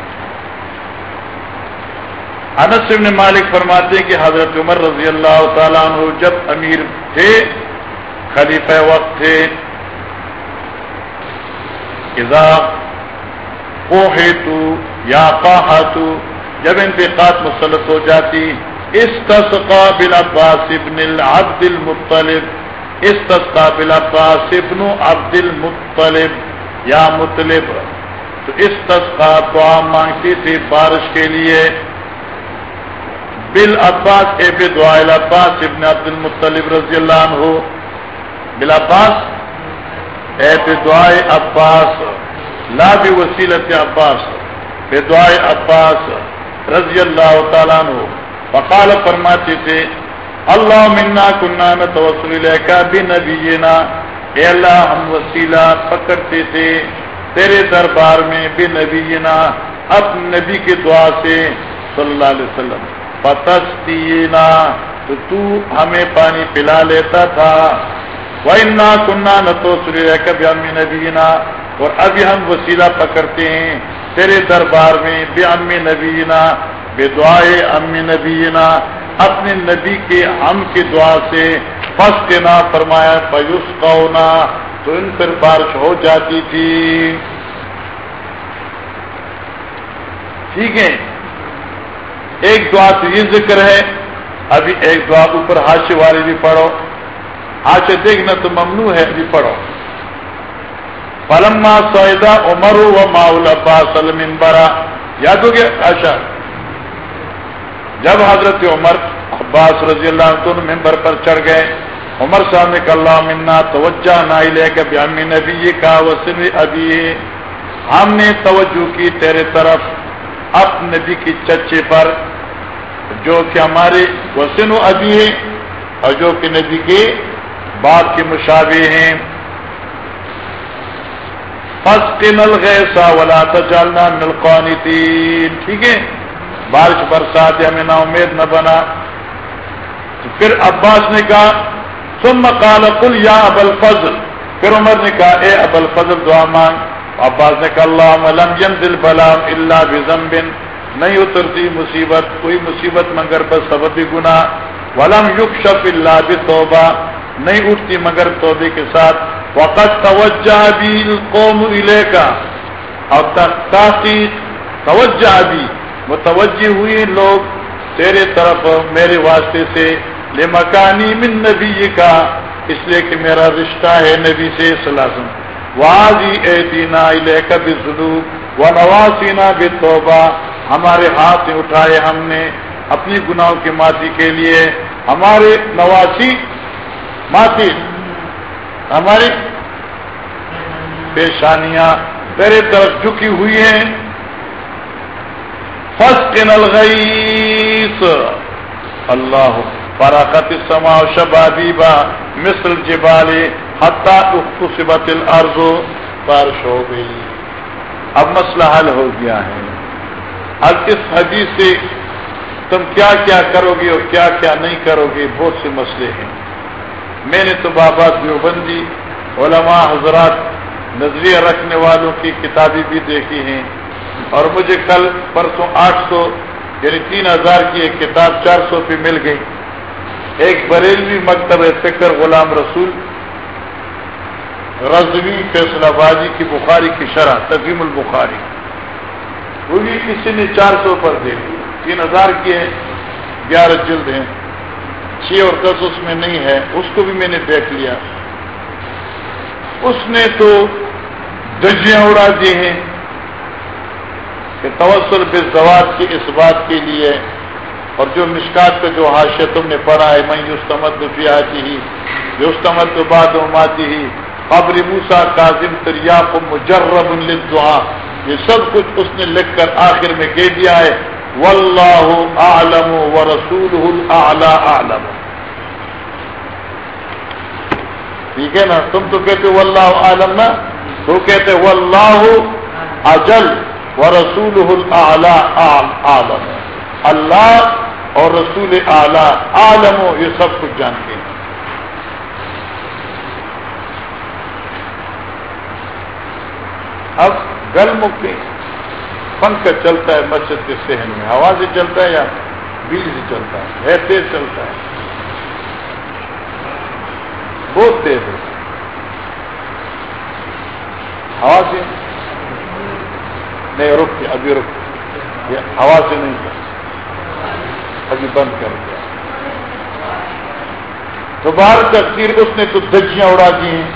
انس ابن مالک فرماتے ہیں کہ حضرت عمر رضی اللہ تعالیٰ عنہ جب امیر تھے، خلیفہ وقت تھے تو یا تو جب ان مسلط ہو جاتی اس تسقا بل عباس ابن عبد المطلب اس تسقا بل عباس ابن عبد المطلب، یا مطلب تو اس تسقا دعا مانگتی تھی بارش کے لیے۔ بل عباس اے بے عباس ابن عبد المطلب رضی اللہ عنہ، بل عباس اے دعائے عباس، لا بھی وسیلت عباس پہ دعائے عباس رضی اللہ تعالیٰ عنہ۔ فقال فرماتے تھے، اللہ منا کنہ میں توسل کا بھی نبی اے اللہ ہم وسیلہ پکڑتے تھے تیرے دربار میں بھی نبی اپنے نبی کے دعا سے صلی اللہ علیہ وسلم۔ پتستی تو تو ہمیں پانی پلا لیتا تھا۔ وہ کنہ نہ تو سری کبھی امی نبی اور ابھی ہم وسیلہ پکڑتے ہیں۔ تیرے دربار میں بے امی نبینا، بے دعائے امی نبینا۔ اپنے نبی کے ہم کی دعا سے پس کے نہ فرمایا پیوس کونا تو ان پر بارش ہو جاتی تھی۔ ٹھیک ہے۔ ایک دعا تو یہ ذکر ہے، ابھی ایک دعا اوپر ہاشے والے بھی پڑھو۔ ہاشے دیکھنا تو ممنوع ہے، ابھی پڑھو۔ پلما سعیدہ عمر و ماؤل عباس المبرا یاد ہو گیا؟ آشا جب حضرت عمر، عباس رضی اللہ عنہ ممبر پر چڑھ گئے۔ عمر صاحب نے کہا منا، توجہ نہ لے کے بھی نبی کا وسن ابھی ہم نے توجہ کی تیرے طرف اب نبی کی چچے پر۔ جو کہ ہمارے وسن و ابھی ہے اور جو کہ نبی کے باپ کے مشابے ہیں۔ نل گئے ولا چلنا نلقانی تین ٹھیک ہے؟ بارش برسات ہمیں نا امید نہ بنا۔ پھر عباس نے کہا، ثم قال قل یا ابل فضل پھر عمر نے کہا، اے ابل فضل دعا مانگ۔ عباس نے کہا اللہ لم ينزل بلا الا بذنب۔ نہیں اترتی مصیبت، کوئی مصیبت مگر بس سبب گنا ولم یکشف الا بتوبہ، نہیں اٹھتی مگر توبے کے ساتھ۔ وقت توجہ بھی قوم الے کا اب تک تحقیق، توجہ بھی متوجہ ہوئی لوگ تیرے طرف میرے واسطے سے۔ لے مکانی من نبی کا اس لیے کہ میرا رشتہ ہے نبی سے سلاسم واضی اے دینا کبھی سلوک و نواسینا بھی توبہ ہمارے ہاتھ اٹھائے ہم نے اپنی گناہوں کی ماتی کے لیے، ہمارے نواسی ماتی ہماری پیشانیاں تیرے طرف جھکی ہوئی ہیں۔ فسٹ الغیس اللہ فراقت سما شبابیبا مصر جبالی حتہ اختصبت الارض، بارش ہو گئی۔ اب مسئلہ حل ہو گیا ہے۔ اب اس حدیث سے تم کیا کیا کرو گے اور کیا کیا نہیں کرو گے بہت سے مسئلے ہیں۔ میں نے تو بابا دیوبندی، علماء حضرات، نظریہ رکھنے والوں کی کتابیں بھی دیکھی ہیں۔ اور مجھے کل پرسوں آٹھ سو یعنی تین ہزار کی ایک کتاب چار سو پہ مل گئی۔ ایک بریلوی مکتب فکر غلام رسول رضوی فیصلہ بازی کی بخاری کی شرح تفیم البخاری۔ وہ بھی کسی نے چار سو پر دے دی۔ تین ہزار کی ہے، گیارہ جلد ہیں۔ چھ اور دس اس میں نہیں ہے۔ اس کو بھی میں نے دیکھ لیا۔ اس نے تو دجیاں اڑا دی ہیں کہ توسل بے زواد کی اس بات کے لیے اور جو مشکات پہ جو حاشیہ تم نے پڑھا ہے میں یوستمد آتی ہی یوستمد بعد ماتی ہی، قبر موسا کاظم دریا کو مجرب دعا یہ سب کچھ اس نے لکھ کر آخر میں کہہ دیا ہے واللہ اعلم و رسول اعلم ٹھیک ہے نا؟ تم تو کہتے واللہ عالم نا؟ تو کہتے واللہ اجل و رسول عالم اللہ اور رسول اعلی عالم یہ سب کچھ جانتے ہیں۔ اب گل مکتی پنکھ چلتا ہے مسجد کے سہن میں۔ ہوا سے چلتا ہے یا بیج سے چلتا ہے؟ تیز چلتا ہے۔ بہت تیز ہے۔ ہوا سے نہیں، رک ابھی رک یہ ہوا سے نہیں کر ابھی بند کر دیا۔ تو باہر تقسیر اس نے تو دجیاں اڑا دی ہیں۔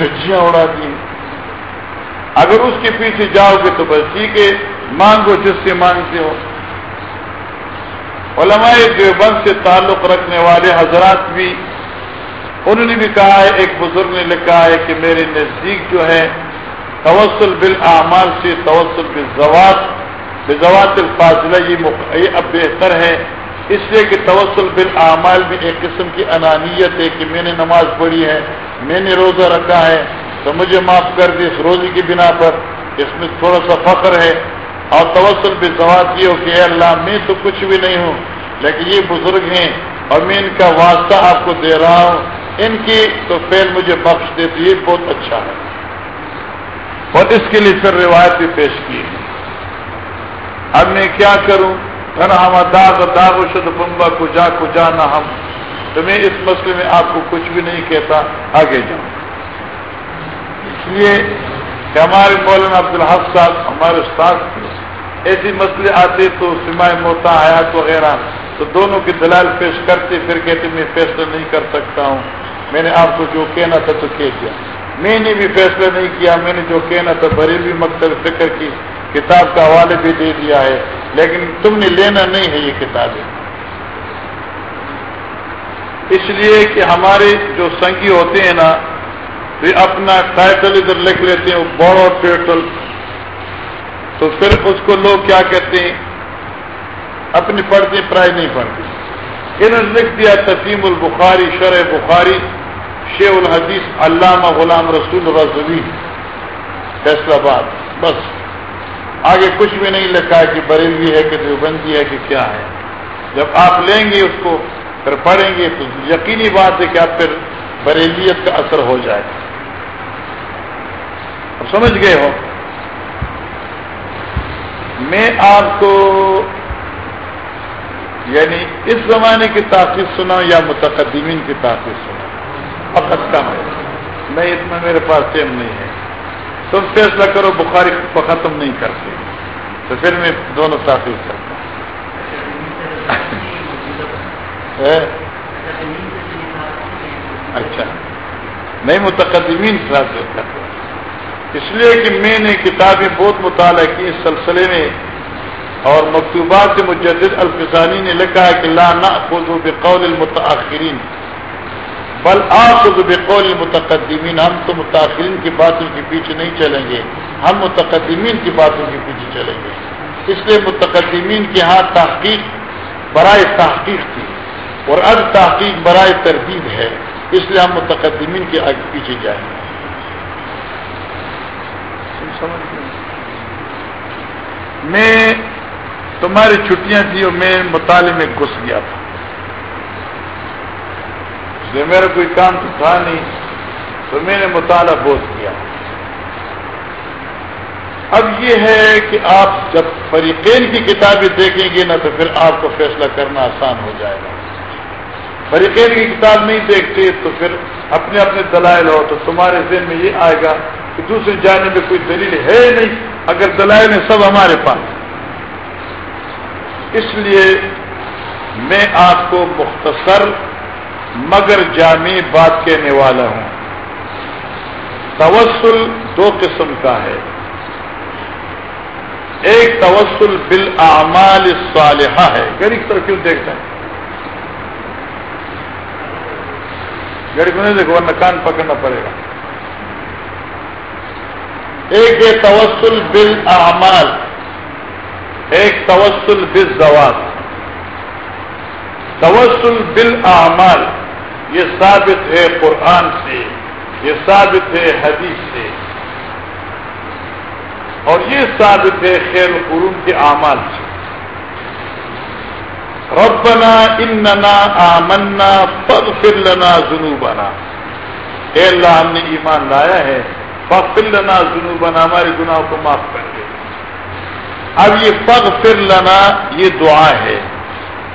دجیاں اڑا دی ہیں۔ اگر اس کے پیچھے جاؤ گے تو بس ٹھیک ہے، مانگو جس سے مانگتے ہو۔ علماء دیوبند سے تعلق رکھنے والے حضرات بھی، انہوں نے بھی کہا ہے، ایک بزرگ نے لکھا ہے کہ میرے نزدیک جو ہے، توسل بل اعمال سے توسل بل زوات بزوات الفاظلہ یہ اب بہتر ہے۔ اس لیے کہ توسل بل اعمال بھی ایک قسم کی انانیت ہے کہ میں نے نماز پڑھی ہے، میں نے روزہ رکھا ہے۔ تو مجھے معاف کر دی اس روزی کی بنا پر اس میں تھوڑا سا فخر ہے اور توسل بھی زوات یہ ہو کہ اے اللہ، میں تو کچھ بھی نہیں ہوں، لیکن یہ بزرگ ہیں اور میں ان کا واسطہ آپ کو دے رہا ہوں۔ ان کی تو فیل مجھے بخش دے تو یہ بہت اچھا ہے۔ اور اس کے لیے پھر روایت بھی پیش کی۔ ہے اب میں کیا کروں؟ ہم داغ داغ شد بمبا کو جا کو جانا ہم۔ تو میں اس مسئلے میں آپ کو کچھ بھی نہیں کہتا، آگے جاؤں۔ اس لیے کہ ہمارے مولانا عبدالحق صاحب ہمارے استاد ایسی مسئلے آتے تو سمائے موتا حیات وغیرہ تو دونوں کی دلال پیش کرتے، پھر کہتے میں فیصلہ نہیں کر سکتا ہوں۔ میں نے آپ کو جو کہنا تھا تو کہہ دیا۔ میں نے بھی فیصلہ نہیں کیا، میں نے جو کہنا تھا بڑی بھی مکتب فکر کی، کتاب کا حوالے بھی دے دیا ہے۔ لیکن تم نے لینا نہیں ہے یہ کتابیں۔ اس لیے کہ ہمارے جو سنگی ہوتے ہیں نا پھر اپنا ٹائٹل ادھر لکھ لیتے ہیں بڑا ٹائٹل تو پھر اس کو لوگ کیا کہتے ہیں؟ اپنی پڑھتے پرائز نہیں پڑھتے. انہوں نے لکھ دیا تسیم البخاری، شرح بخاری، شیخ الحدیث علامہ غلام رسول رضوی فیصلہ باد بس. آگے کچھ بھی نہیں لکھا ہے کہ بریلوی ہے کہ دیوبندی ہے کہ کیا ہے. جب آپ لیں گے اس کو، پھر پڑھیں گے تو یقینی بات ہے کہ آپ پھر بریلیت کا اثر ہو جائے. گا سمجھ گئے ہو۔ میں آپ کو یعنی اس زمانے کی تاثیر سنا یا متقدمین کی تاثیر سنا فقط کم ہے۔ میں اس میں میرے پاس ٹیم نہیں ہے۔ تم فیصلہ کرو، بخاری کو ختم نہیں کرتے۔ تو پھر میں دونوں تاثیر کرتا ہوں۔ [laughs] اچھا۔ نہیں، متقدمین تاثیر کرتے۔ اس لیے کہ میں نے کتابیں بہت مطالعہ کی اس سلسلے میں اور مکتوبات سے مجدد الفسانی نے لکھا ہے کہ لا خود بقول المتاخرین بل آخذ بقول المتقدمین۔ ہم تو متاثرین کی باتوں کے پیچھے نہیں چلیں گے، ہم متقدمین کی باتوں کے پیچھے چلیں گے۔ اس لیے متقدمین کے ہاں تحقیق برائے تحقیق تھی اور اب تحقیق برائے ترتیب ہے، اس لیے ہم متقدمین کے آگے پیچھے جائیں۔ گے میں تمہاری چھٹیاں تھیں اور میں مطالعے میں گھس گیا تھا۔ میرا کوئی کام تو تھا نہیں، تو میں نے مطالعہ بہت کیا۔ اب یہ ہے کہ آپ جب فریقین کی کتابیں دیکھیں گے نا تو پھر آپ کو فیصلہ کرنا آسان ہو جائے گا۔ فریقین کی کتاب نہیں دیکھتے تو پھر اپنے اپنے دلائل ہو تو تمہارے ذہن میں یہ آئے گا کہ دوسرے جانے میں کوئی دلیل ہے نہیں، اگر دلائل ہیں سب ہمارے پاس۔ اس لیے میں آپ کو مختصر مگر جامع بات کہنے والا ہوں۔ توسل دو قسم کا ہے۔ ایک توسل بال اعمال صالحہ ہے۔ گھر کی طرف کیوں دیکھتا ہے؟ گھر کو نہیں دیکھو، ورنہ کان پکڑنا پڑے گا۔ ایک ہے توسل بل ایک توسل بل توسل بل یہ ثابت ہے قرآن سے، یہ ثابت ہے حدیث سے۔ اور یہ ثابت ہے خیر قرون کے اعمال سے۔ ربنا اننا آمنا، فاغفر لنا ذنوبنا۔ اے اللہ، ہم نے ایمان لایا ہے۔ فاغفر لنا ذنوبنا، ہمارے گناہوں کو معاف کر دے۔ اب یہ فاغفر لنا، یہ دعا ہے۔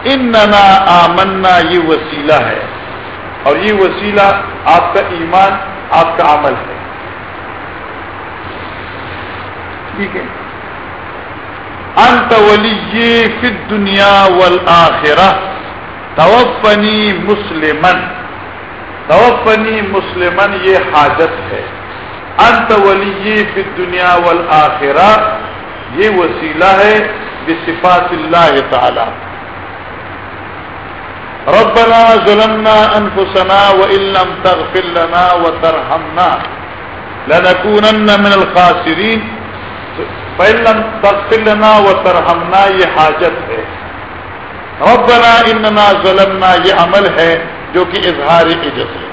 اننا آمنا، یہ وسیلہ ہے۔ اور یہ وسیلہ آپ کا ایمان، آپ کا عمل ہے۔ ٹھیک ہے۔ انت ولی فی دنیا والآخرہ۔ توفنی مسلمن توفنی مسلمن یہ حاجت ہے۔ انت ولی فی دنیا والآخرہ، یہ وسیلہ ہے بصفات اللہ تعالی۔ ربنا ظلمنا انفسنا وان لم تغفر لنا وترحمنا لنكونن من الخاسرين فان لم تغفر لنا وترحمنا، یہ حاجت ہے۔ ربنا اننا ظلمنا، یہ عمل ہے جو کہ اظہار عجت ہے۔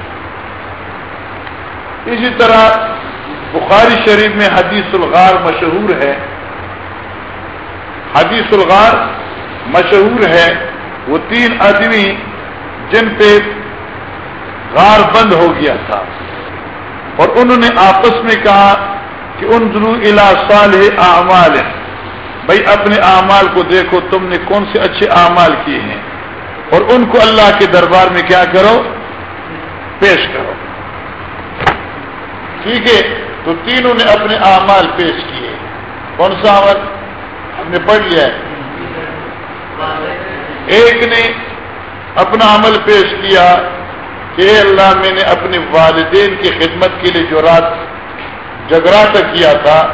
اسی طرح بخاری شریف میں حدیث الغار مشہور ہے۔ حدیث الغار مشہور ہے۔ وہ تین آدمی جن پہ غار بند ہو گیا تھا۔ اور انہوں نے آپس میں کہا کہ ان دنوں الا صالح اعمال بھائی اپنے اعمال کو دیکھو، تم نے کون سے اچھے اعمال کیے ہیں۔ اور ان کو اللہ کے دربار میں کیا کرو؟ پیش کرو۔ ٹھیک ہے۔ تو تینوں نے اپنے اعمال پیش کیے۔ کون سا عمل ہم نے پڑھ لیا ہے۔ ایک نے اپنا عمل پیش کیا کہ اللہ، میں نے اپنے والدین کی خدمت کے لیے جو رات جگراتا کیا تھا،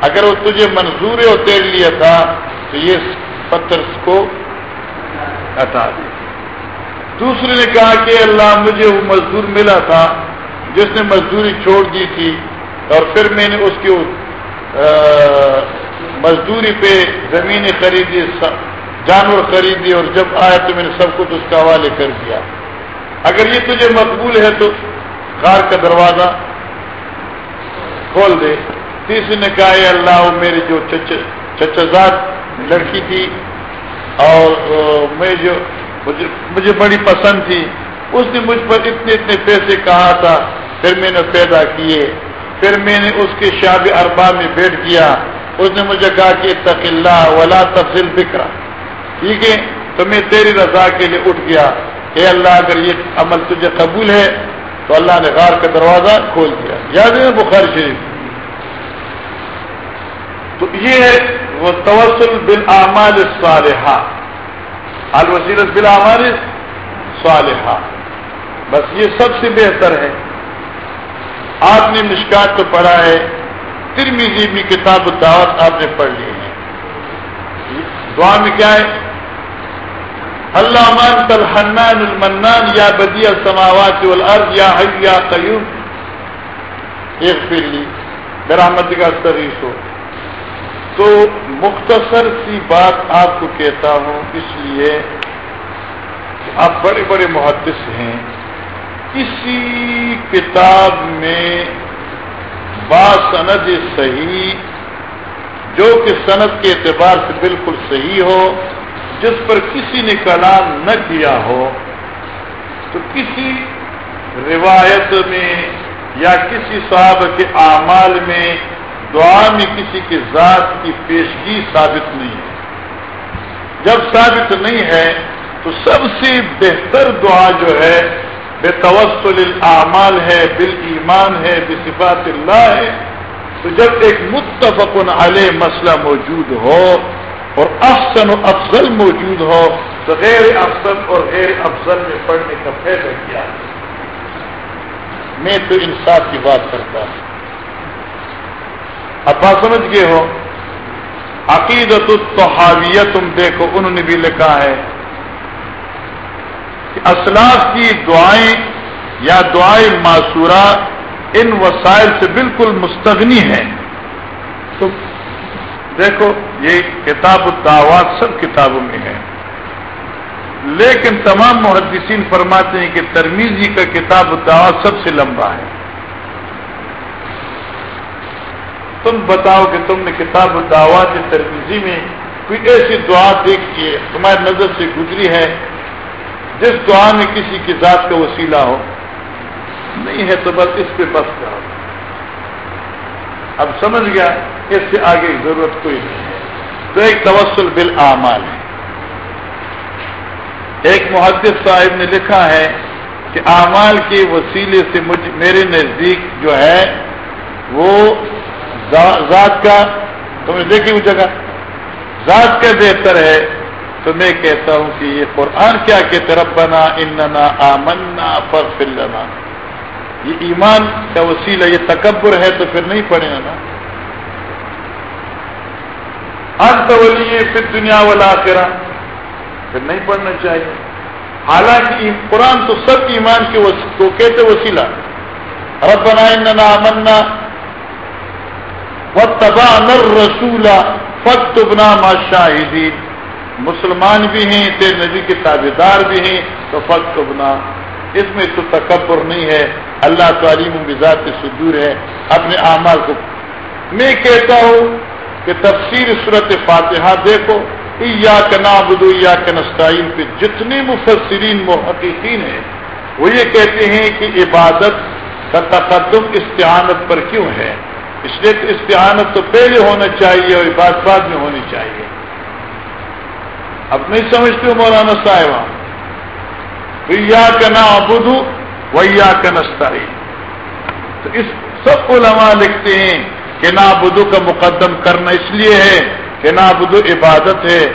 اگر وہ تجھے منظور اور تیر لیا تھا تو یہ پتھر کو ہٹا دے۔ دوسرے نے کہا کہ اللہ، مجھے وہ مزدور ملا تھا جس نے مزدوری چھوڑ دی تھی۔ اور پھر میں نے اس کی مزدوری پہ زمینیں خریدی جانور خریدی اور جب آیا تو میں نے سب کچھ اس کا حوالے کر دیا۔ اگر یہ تجھے مقبول ہے تو کار کا دروازہ کھول دے۔ تیسری نے کہا ہے اللہ میری جو چچزاد لڑکی تھی اور میں جو مجھے بڑی پسند تھی، اس نے مجھ پر اتنے اتنے پیسے کہا تھا، پھر میں نے پیدا کیے۔ پھر میں نے اس کے شاب اربا میں بیٹھ کیا۔ اس نے مجھے کہا کہ اللہ ولا تفصیل بکرا ٹھیک ہے؟ تو میں تیری رضا کے لیے اٹھ گیا۔ کہ اللہ، اگر یہ عمل تجھے قبول ہے، تو اللہ نے غار کا دروازہ کھول دیا۔ یاد ہے بخار شریف؟ تو یہ ہے وہ توسل بل اعمال صالحہ الوسیرت بل صالحہ بس یہ سب سے بہتر ہے۔ آپ نے مشکات کو پڑھا ہے ترمیزی بھی کتاب دعوت آپ نے پڑھ لی ہے۔ دعا میں کیا ہے؟ اللہ مان تلحنان المنان یا بدی السماوات والارض یا حی یا قیوم۔ ایک پھر لی برامد کا سریس ہو تو مختصر سی بات آپ کو کہتا ہوں، اس لیے کہ آپ بڑے بڑے محدث ہیں۔ کسی کتاب میں با سند صحیح، جو کہ صنعت کے اعتبار سے بالکل صحیح ہو، جس پر کسی نے کلام نہ کیا ہو، تو کسی روایت میں یا کسی صاحب کے اعمال میں دعا میں کسی کی ذات کی پیشگی ثابت نہیں ہے۔ جب ثابت نہیں ہے، تو سب سے بہتر دعا جو ہے بے توسل اعمال ہے بال ایمان ہے بے صفات اللہ ہے۔ تو جب ایک متفق علیہ مسئلہ موجود ہو اور احسن و افضل موجود ہو، تو غیر افضل اور غیر افضل میں پڑھنے کا فائدہ کیا؟ میں تو انصاف کی بات کرتا ہوں۔ اب بات سمجھ گئے ہو؟ عقیدت التحاویہ تم دیکھو، انہوں نے بھی لکھا ہے۔ اسلاف کی دعائیں یا دعائیں معصورہ ان وسائل سے بالکل مستغنی ہیں۔ تو دیکھو، یہ کتاب الدعوات سب کتابوں میں ہے۔ لیکن تمام محدثین فرماتے ہیں کہ ترمیزی کا کتاب الدعوات سب سے لمبا ہے۔ تم بتاؤ کہ تم نے کتاب الدعوات ترمیزی میں کوئی ایسی دعا دیکھی ہے تمہاری نظر سے گزری ہے جس دعا میں کسی کی ذات کا وسیلہ ہو، نہیں ہے تو بس اس پہ بس کرو اب سمجھ گیا، اس سے آگے ضرورت کوئی نہیں ہے۔ تو ایک توسل بل ہے۔ ایک محدث صاحب نے لکھا ہے کہ اعمال کے وسیلے سے مجھ، میرے نزدیک جو ہے، وہ ذات کا تم نے دیکھی وہ جگہ۔ ذات کا بہتر ہے۔ تو میں کہتا ہوں کہ یہ قرآن کیا کہ طرف بنا اننا آمنا پر فلنا یہ ایمان کا وسیلہ، یہ تکبر ہے تو پھر نہیں پڑے نا۔ انت ولی پھر دنیا والا کرا پھر نہیں پڑھنا چاہیے۔ حالانکہ قرآن تو سب ایمان کے کو کہتے وسیلہ۔ رب بنا منا و تبا نر رسولہ فت بنا شاہدین مسلمان بھی ہیں، تیرے نبی کے تابے دار بھی ہیں، تو فت بنا۔ اس میں تو تکبر نہیں ہے۔ اللہ تعلیم مزاج سے دور ہے۔ اپنے اعمال کو میں کہتا ہوں کہ تفسیر صورت فاتحہ دیکھو۔ یا کنا بدو یا کنستعین پہ جتنے مفسرین محققین ہیں، وہ یہ کہتے ہیں کہ عبادت کا تقدم استعانت پر کیوں ہے؟ اس لیے تو استعانت تو پہلے ہونا چاہیے اور عبادت بعد میں ہونی چاہیے۔ اب نہیں سمجھتے ہو مولانا صاحب یا کنا بدو ویا کنستعین تو اس سب علماء لکھتے ہیں کہ نا بدو کا مقدم کرنا اس لیے ہے کہ نابود عبادت ہے۔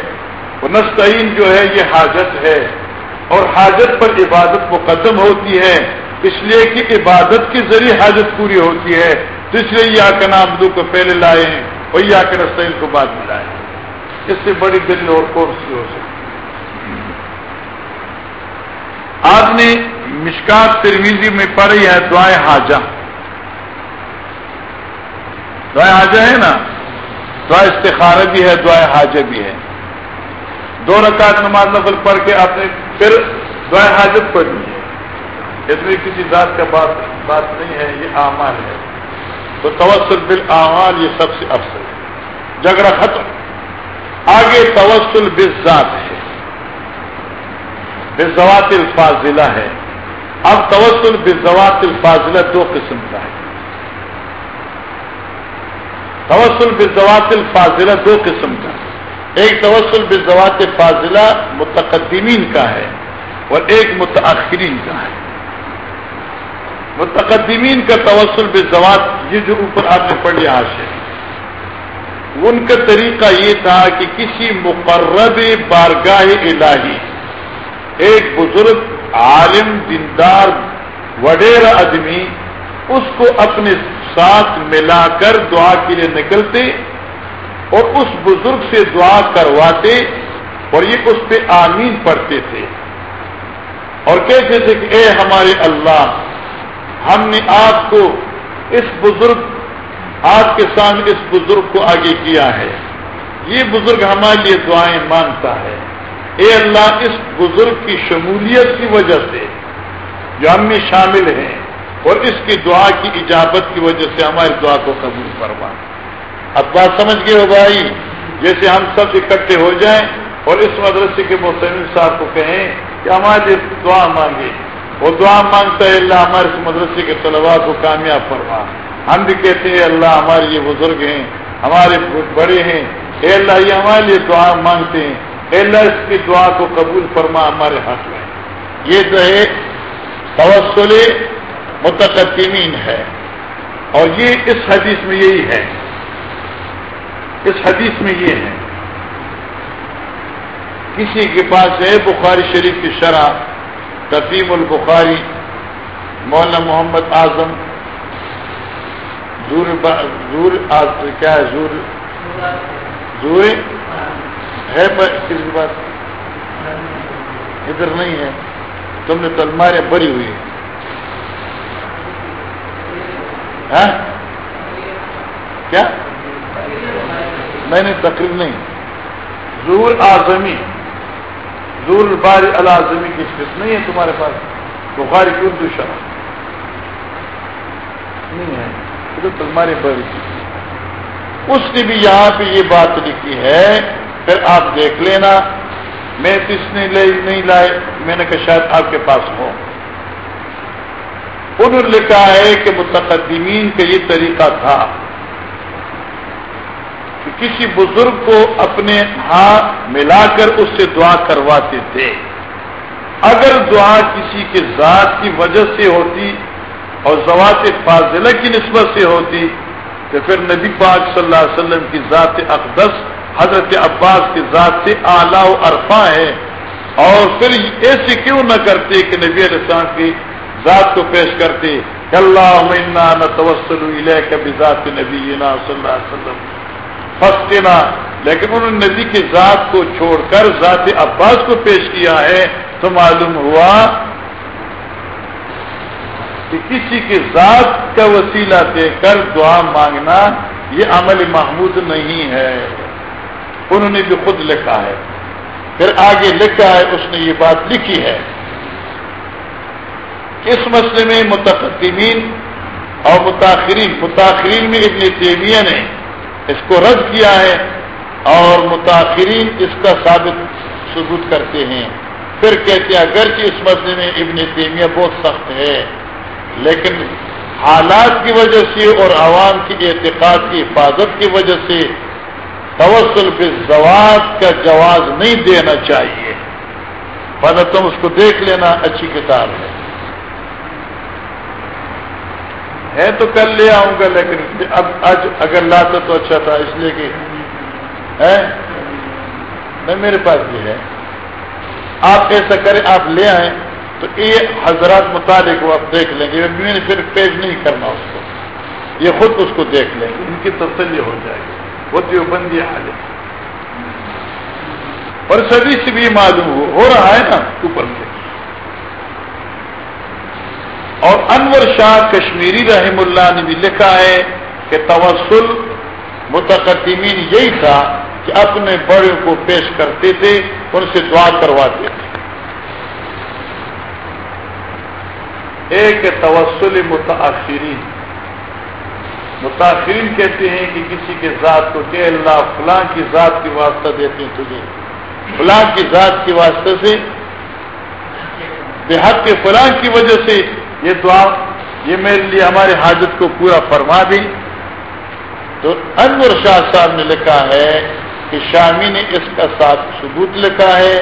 نستعین جو ہے یہ حاجت ہے۔ اور حاجت پر عبادت مقدم ہوتی ہے۔ اس لیے کہ عبادت کے ذریعے حاجت پوری ہوتی ہے۔ تو اس لیے یا کے نابدو کو پہلے لائے ہیں اور یا کے نستعین کو بعد میں لائے اس سے بڑی دل اور کورس ہو سکتی آپ نے مشکات ترویزی میں پڑھی ہے دعائیں حاجہ۔ دعائیں حاجہ ہے نا؟ دعا استخارہ بھی ہے دعا حاجت بھی ہے۔ دو رکعت نماز نفل پڑھ کے آپ نے پھر دعا حاجت پڑھنی ہے۔ اس میں کسی ذات کا بات بات نہیں ہے، یہ اعمال ہے۔ تو توسل بل اعمال یہ سب سے افسر ہے۔ جھگڑا ختم۔ آگے توسل ذات ہے۔ بے زوات الفاظلہ ہے۔ اب توسل بے زوات الفاظلہ دو قسم کا ہے۔ توسل بزوات الفاضلہ دو قسم کا۔ ایک توسل بزوات فاضلہ متقدمین کا ہے اور ایک متاخرین کا ہے۔ متقدمین کا توسل بزوات یہ جو اوپر آپ نے پڑھ لیا آج ہے۔ ان کا طریقہ یہ تھا کہ کسی مقرب بارگاہ الہی، ایک بزرگ، عالم، دیندار وڈیرا آدمی، اس کو اپنے ساتھ ملا کر دعا کے لیے نکلتے اور اس بزرگ سے دعا کرواتے اور یہ اس پہ آمین پڑھتے تھے۔ اور کہتے تھے کہ اے ہمارے اللہ، ہم نے آپ کو اس بزرگ آپ کے سامنے اس بزرگ کو آگے کیا ہے؟ یہ بزرگ ہمارے لیے دعائیں مانتا ہے۔ اے اللہ، اس بزرگ کی شمولیت کی وجہ سے جو ہم میں شامل ہیں اور اس کی دعا کی اجابت کی وجہ سے ہماری دعا کو قبول فرما۔ اب بات سمجھ گئے ہو بھائی؟ جیسے ہم سب اکٹھے ہو جائیں اور اس مدرسے کے محسن صاحب کو کہیں کہ ہمارے دعا مانگے۔ وہ دعا مانگتا ہے، اللہ ہمارے اس مدرسے کے طلبا کو کامیاب فرما۔ ہم بھی کہتے ہیں، اللہ ہمارے یہ بزرگ ہیں، ہمارے بڑے ہیں۔ اے اللہ، یہ ہمارے لیے دعا مانگتے ہیں۔ اے اللہ، اس کی دعا کو قبول فرما، ہمارے ہاتھ میں۔ یہ جو ہے، توسل متقدمین ہے۔ اور یہ اس حدیث میں یہی ہے۔ اس حدیث میں یہ ہے۔ کسی کے پاس ہے، بخاری شریف کی شرح تفیم البخاری، مولانا محمد اعظم زور زور کیا ہے؟ زور زور ہے کسی کے پاس ادھر نہیں ہے۔ تم نے تلماریں بڑی ہوئی ہیں۔ ہاں؟ کیا؟ میں نے تقریب نہیں۔ زور آزمی زور بار الازمی کی اسکت نہیں ہے تمہارے پاس۔ بخاری کی اردو شرح نہیں ہے تو تمہاری بڑی اس نے بھی یہاں پہ یہ بات لکھی ہے، پھر آپ دیکھ لینا۔ میں کس نے نہیں لائے، میں نے کہا شاید آپ کے پاس ہوں انہوں نے لکھا ہے کہ متقدمین کا یہ طریقہ تھا کہ کسی بزرگ کو اپنے ہاتھ ملا کر اس سے دعا کرواتے تھے۔ اگر دعا کسی کے ذات کی وجہ سے ہوتی اور زوات فاضلہ کی نسبت سے ہوتی تو پھر نبی پاک صلی اللہ علیہ وسلم کی ذات اقدس، حضرت عباس کی ذات سے اعلیٰ و عرفا ہے اور پھر ایسے کیوں نہ کرتے کہ نبی علیہ السلام کی ذات کو پیش کرتے اللہ نہ توسل کبھی ذات نبی صلی اللہ علیہ وسلم۔ فسٹنا لیکن انہوں نے نبی کی ذات کو چھوڑ کر ذات عباس کو پیش کیا ہے تو معلوم ہوا کہ کسی کی ذات کا وسیلہ دے کر دعا مانگنا یہ عمل محمود نہیں ہے۔ انہوں نے بھی خود لکھا ہے۔ پھر آگے لکھا ہے، اس نے یہ بات لکھی ہے اس مسئلے میں متقدمین اور متاثرین متاثرین میں ابن تیمیہ نے اس کو رد کیا ہے اور متاثرین اس کا ثابت ثبوت کرتے ہیں۔ پھر کہتے ہیں، اگرچہ اس مسئلے میں ابن تیمیہ بہت سخت ہے۔ لیکن حالات کی وجہ سے اور عوام کی اعتقاد کی حفاظت کی وجہ سے توسل پہ زواج کا جواز نہیں دینا چاہیے۔ ورنہ تم اس کو دیکھ لینا، اچھی کتاب ہے۔ ہے تو کل لے آؤں گا، لیکن اب، آج اگر لاتا تو اچھا تھا، اس لیے کہ ہے نہیں، میرے پاس بھی ہے۔ آپ ایسا کریں، آپ لے آئیں۔ تو یہ حضرات متعلق وہ آپ دیکھ لیں گے میں نے پھر پیش نہیں کرنا اس کو۔ یہ خود اس کو دیکھ لیں گے۔ ان کی تسلی ہو جائے گی۔ وہ دیوبندی حالت اور سبھی سے بھی معلوم ہو ہو رہا ہے نا اوپر سے۔ اور انور شاہ کشمیری رحم اللہ نے بھی لکھا ہے کہ توسل متقدمین یہی تھا کہ اپنے بڑے کو پیش کرتے تھے، ان سے دعا کرواتے تھے۔ ایک توسل متاثرین متاثرین کہتے ہیں کہ کسی کے ذات کو کہ اللہ فلاں کی ذات کی واسطہ دیتے ہیں تجھے۔ فلاں کی ذات کی واسطے سے دیہات کے فلاں کی وجہ سے یہ دعا، یہ میرے لیے ہمارے حاجت کو پورا فرما دی تو انور شاہ صاحب نے لکھا ہے کہ شامی نے اس کا ساتھ ثبوت لکھا ہے،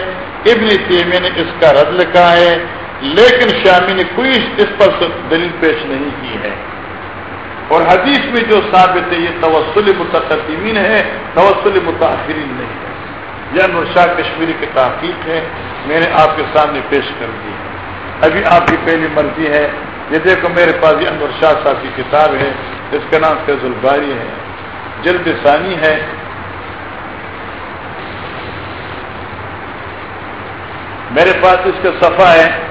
ابن تیمی نے اس کا رد لکھا ہے۔ لیکن شامی نے کوئی اس پر دلیل پیش نہیں کی ہے۔ اور حدیث میں جو ثابت ہے، یہ توسل متقدمین ہے، توسل متاثرین نہیں ہے۔ یہ انور شاہ کشمیری کی تحقیق ہے، میں نے آپ کے سامنے پیش کر دی ہے۔ ابھی آپ کی پہلی مرضی ہے۔ یہ دیکھو، میرے پاس یہ انور شاہ صاحب کی کتاب ہے، اس کا نام فیض الباری ہے۔ جلد ثانی ہے۔ میرے پاس اس کا صفحہ ہے۔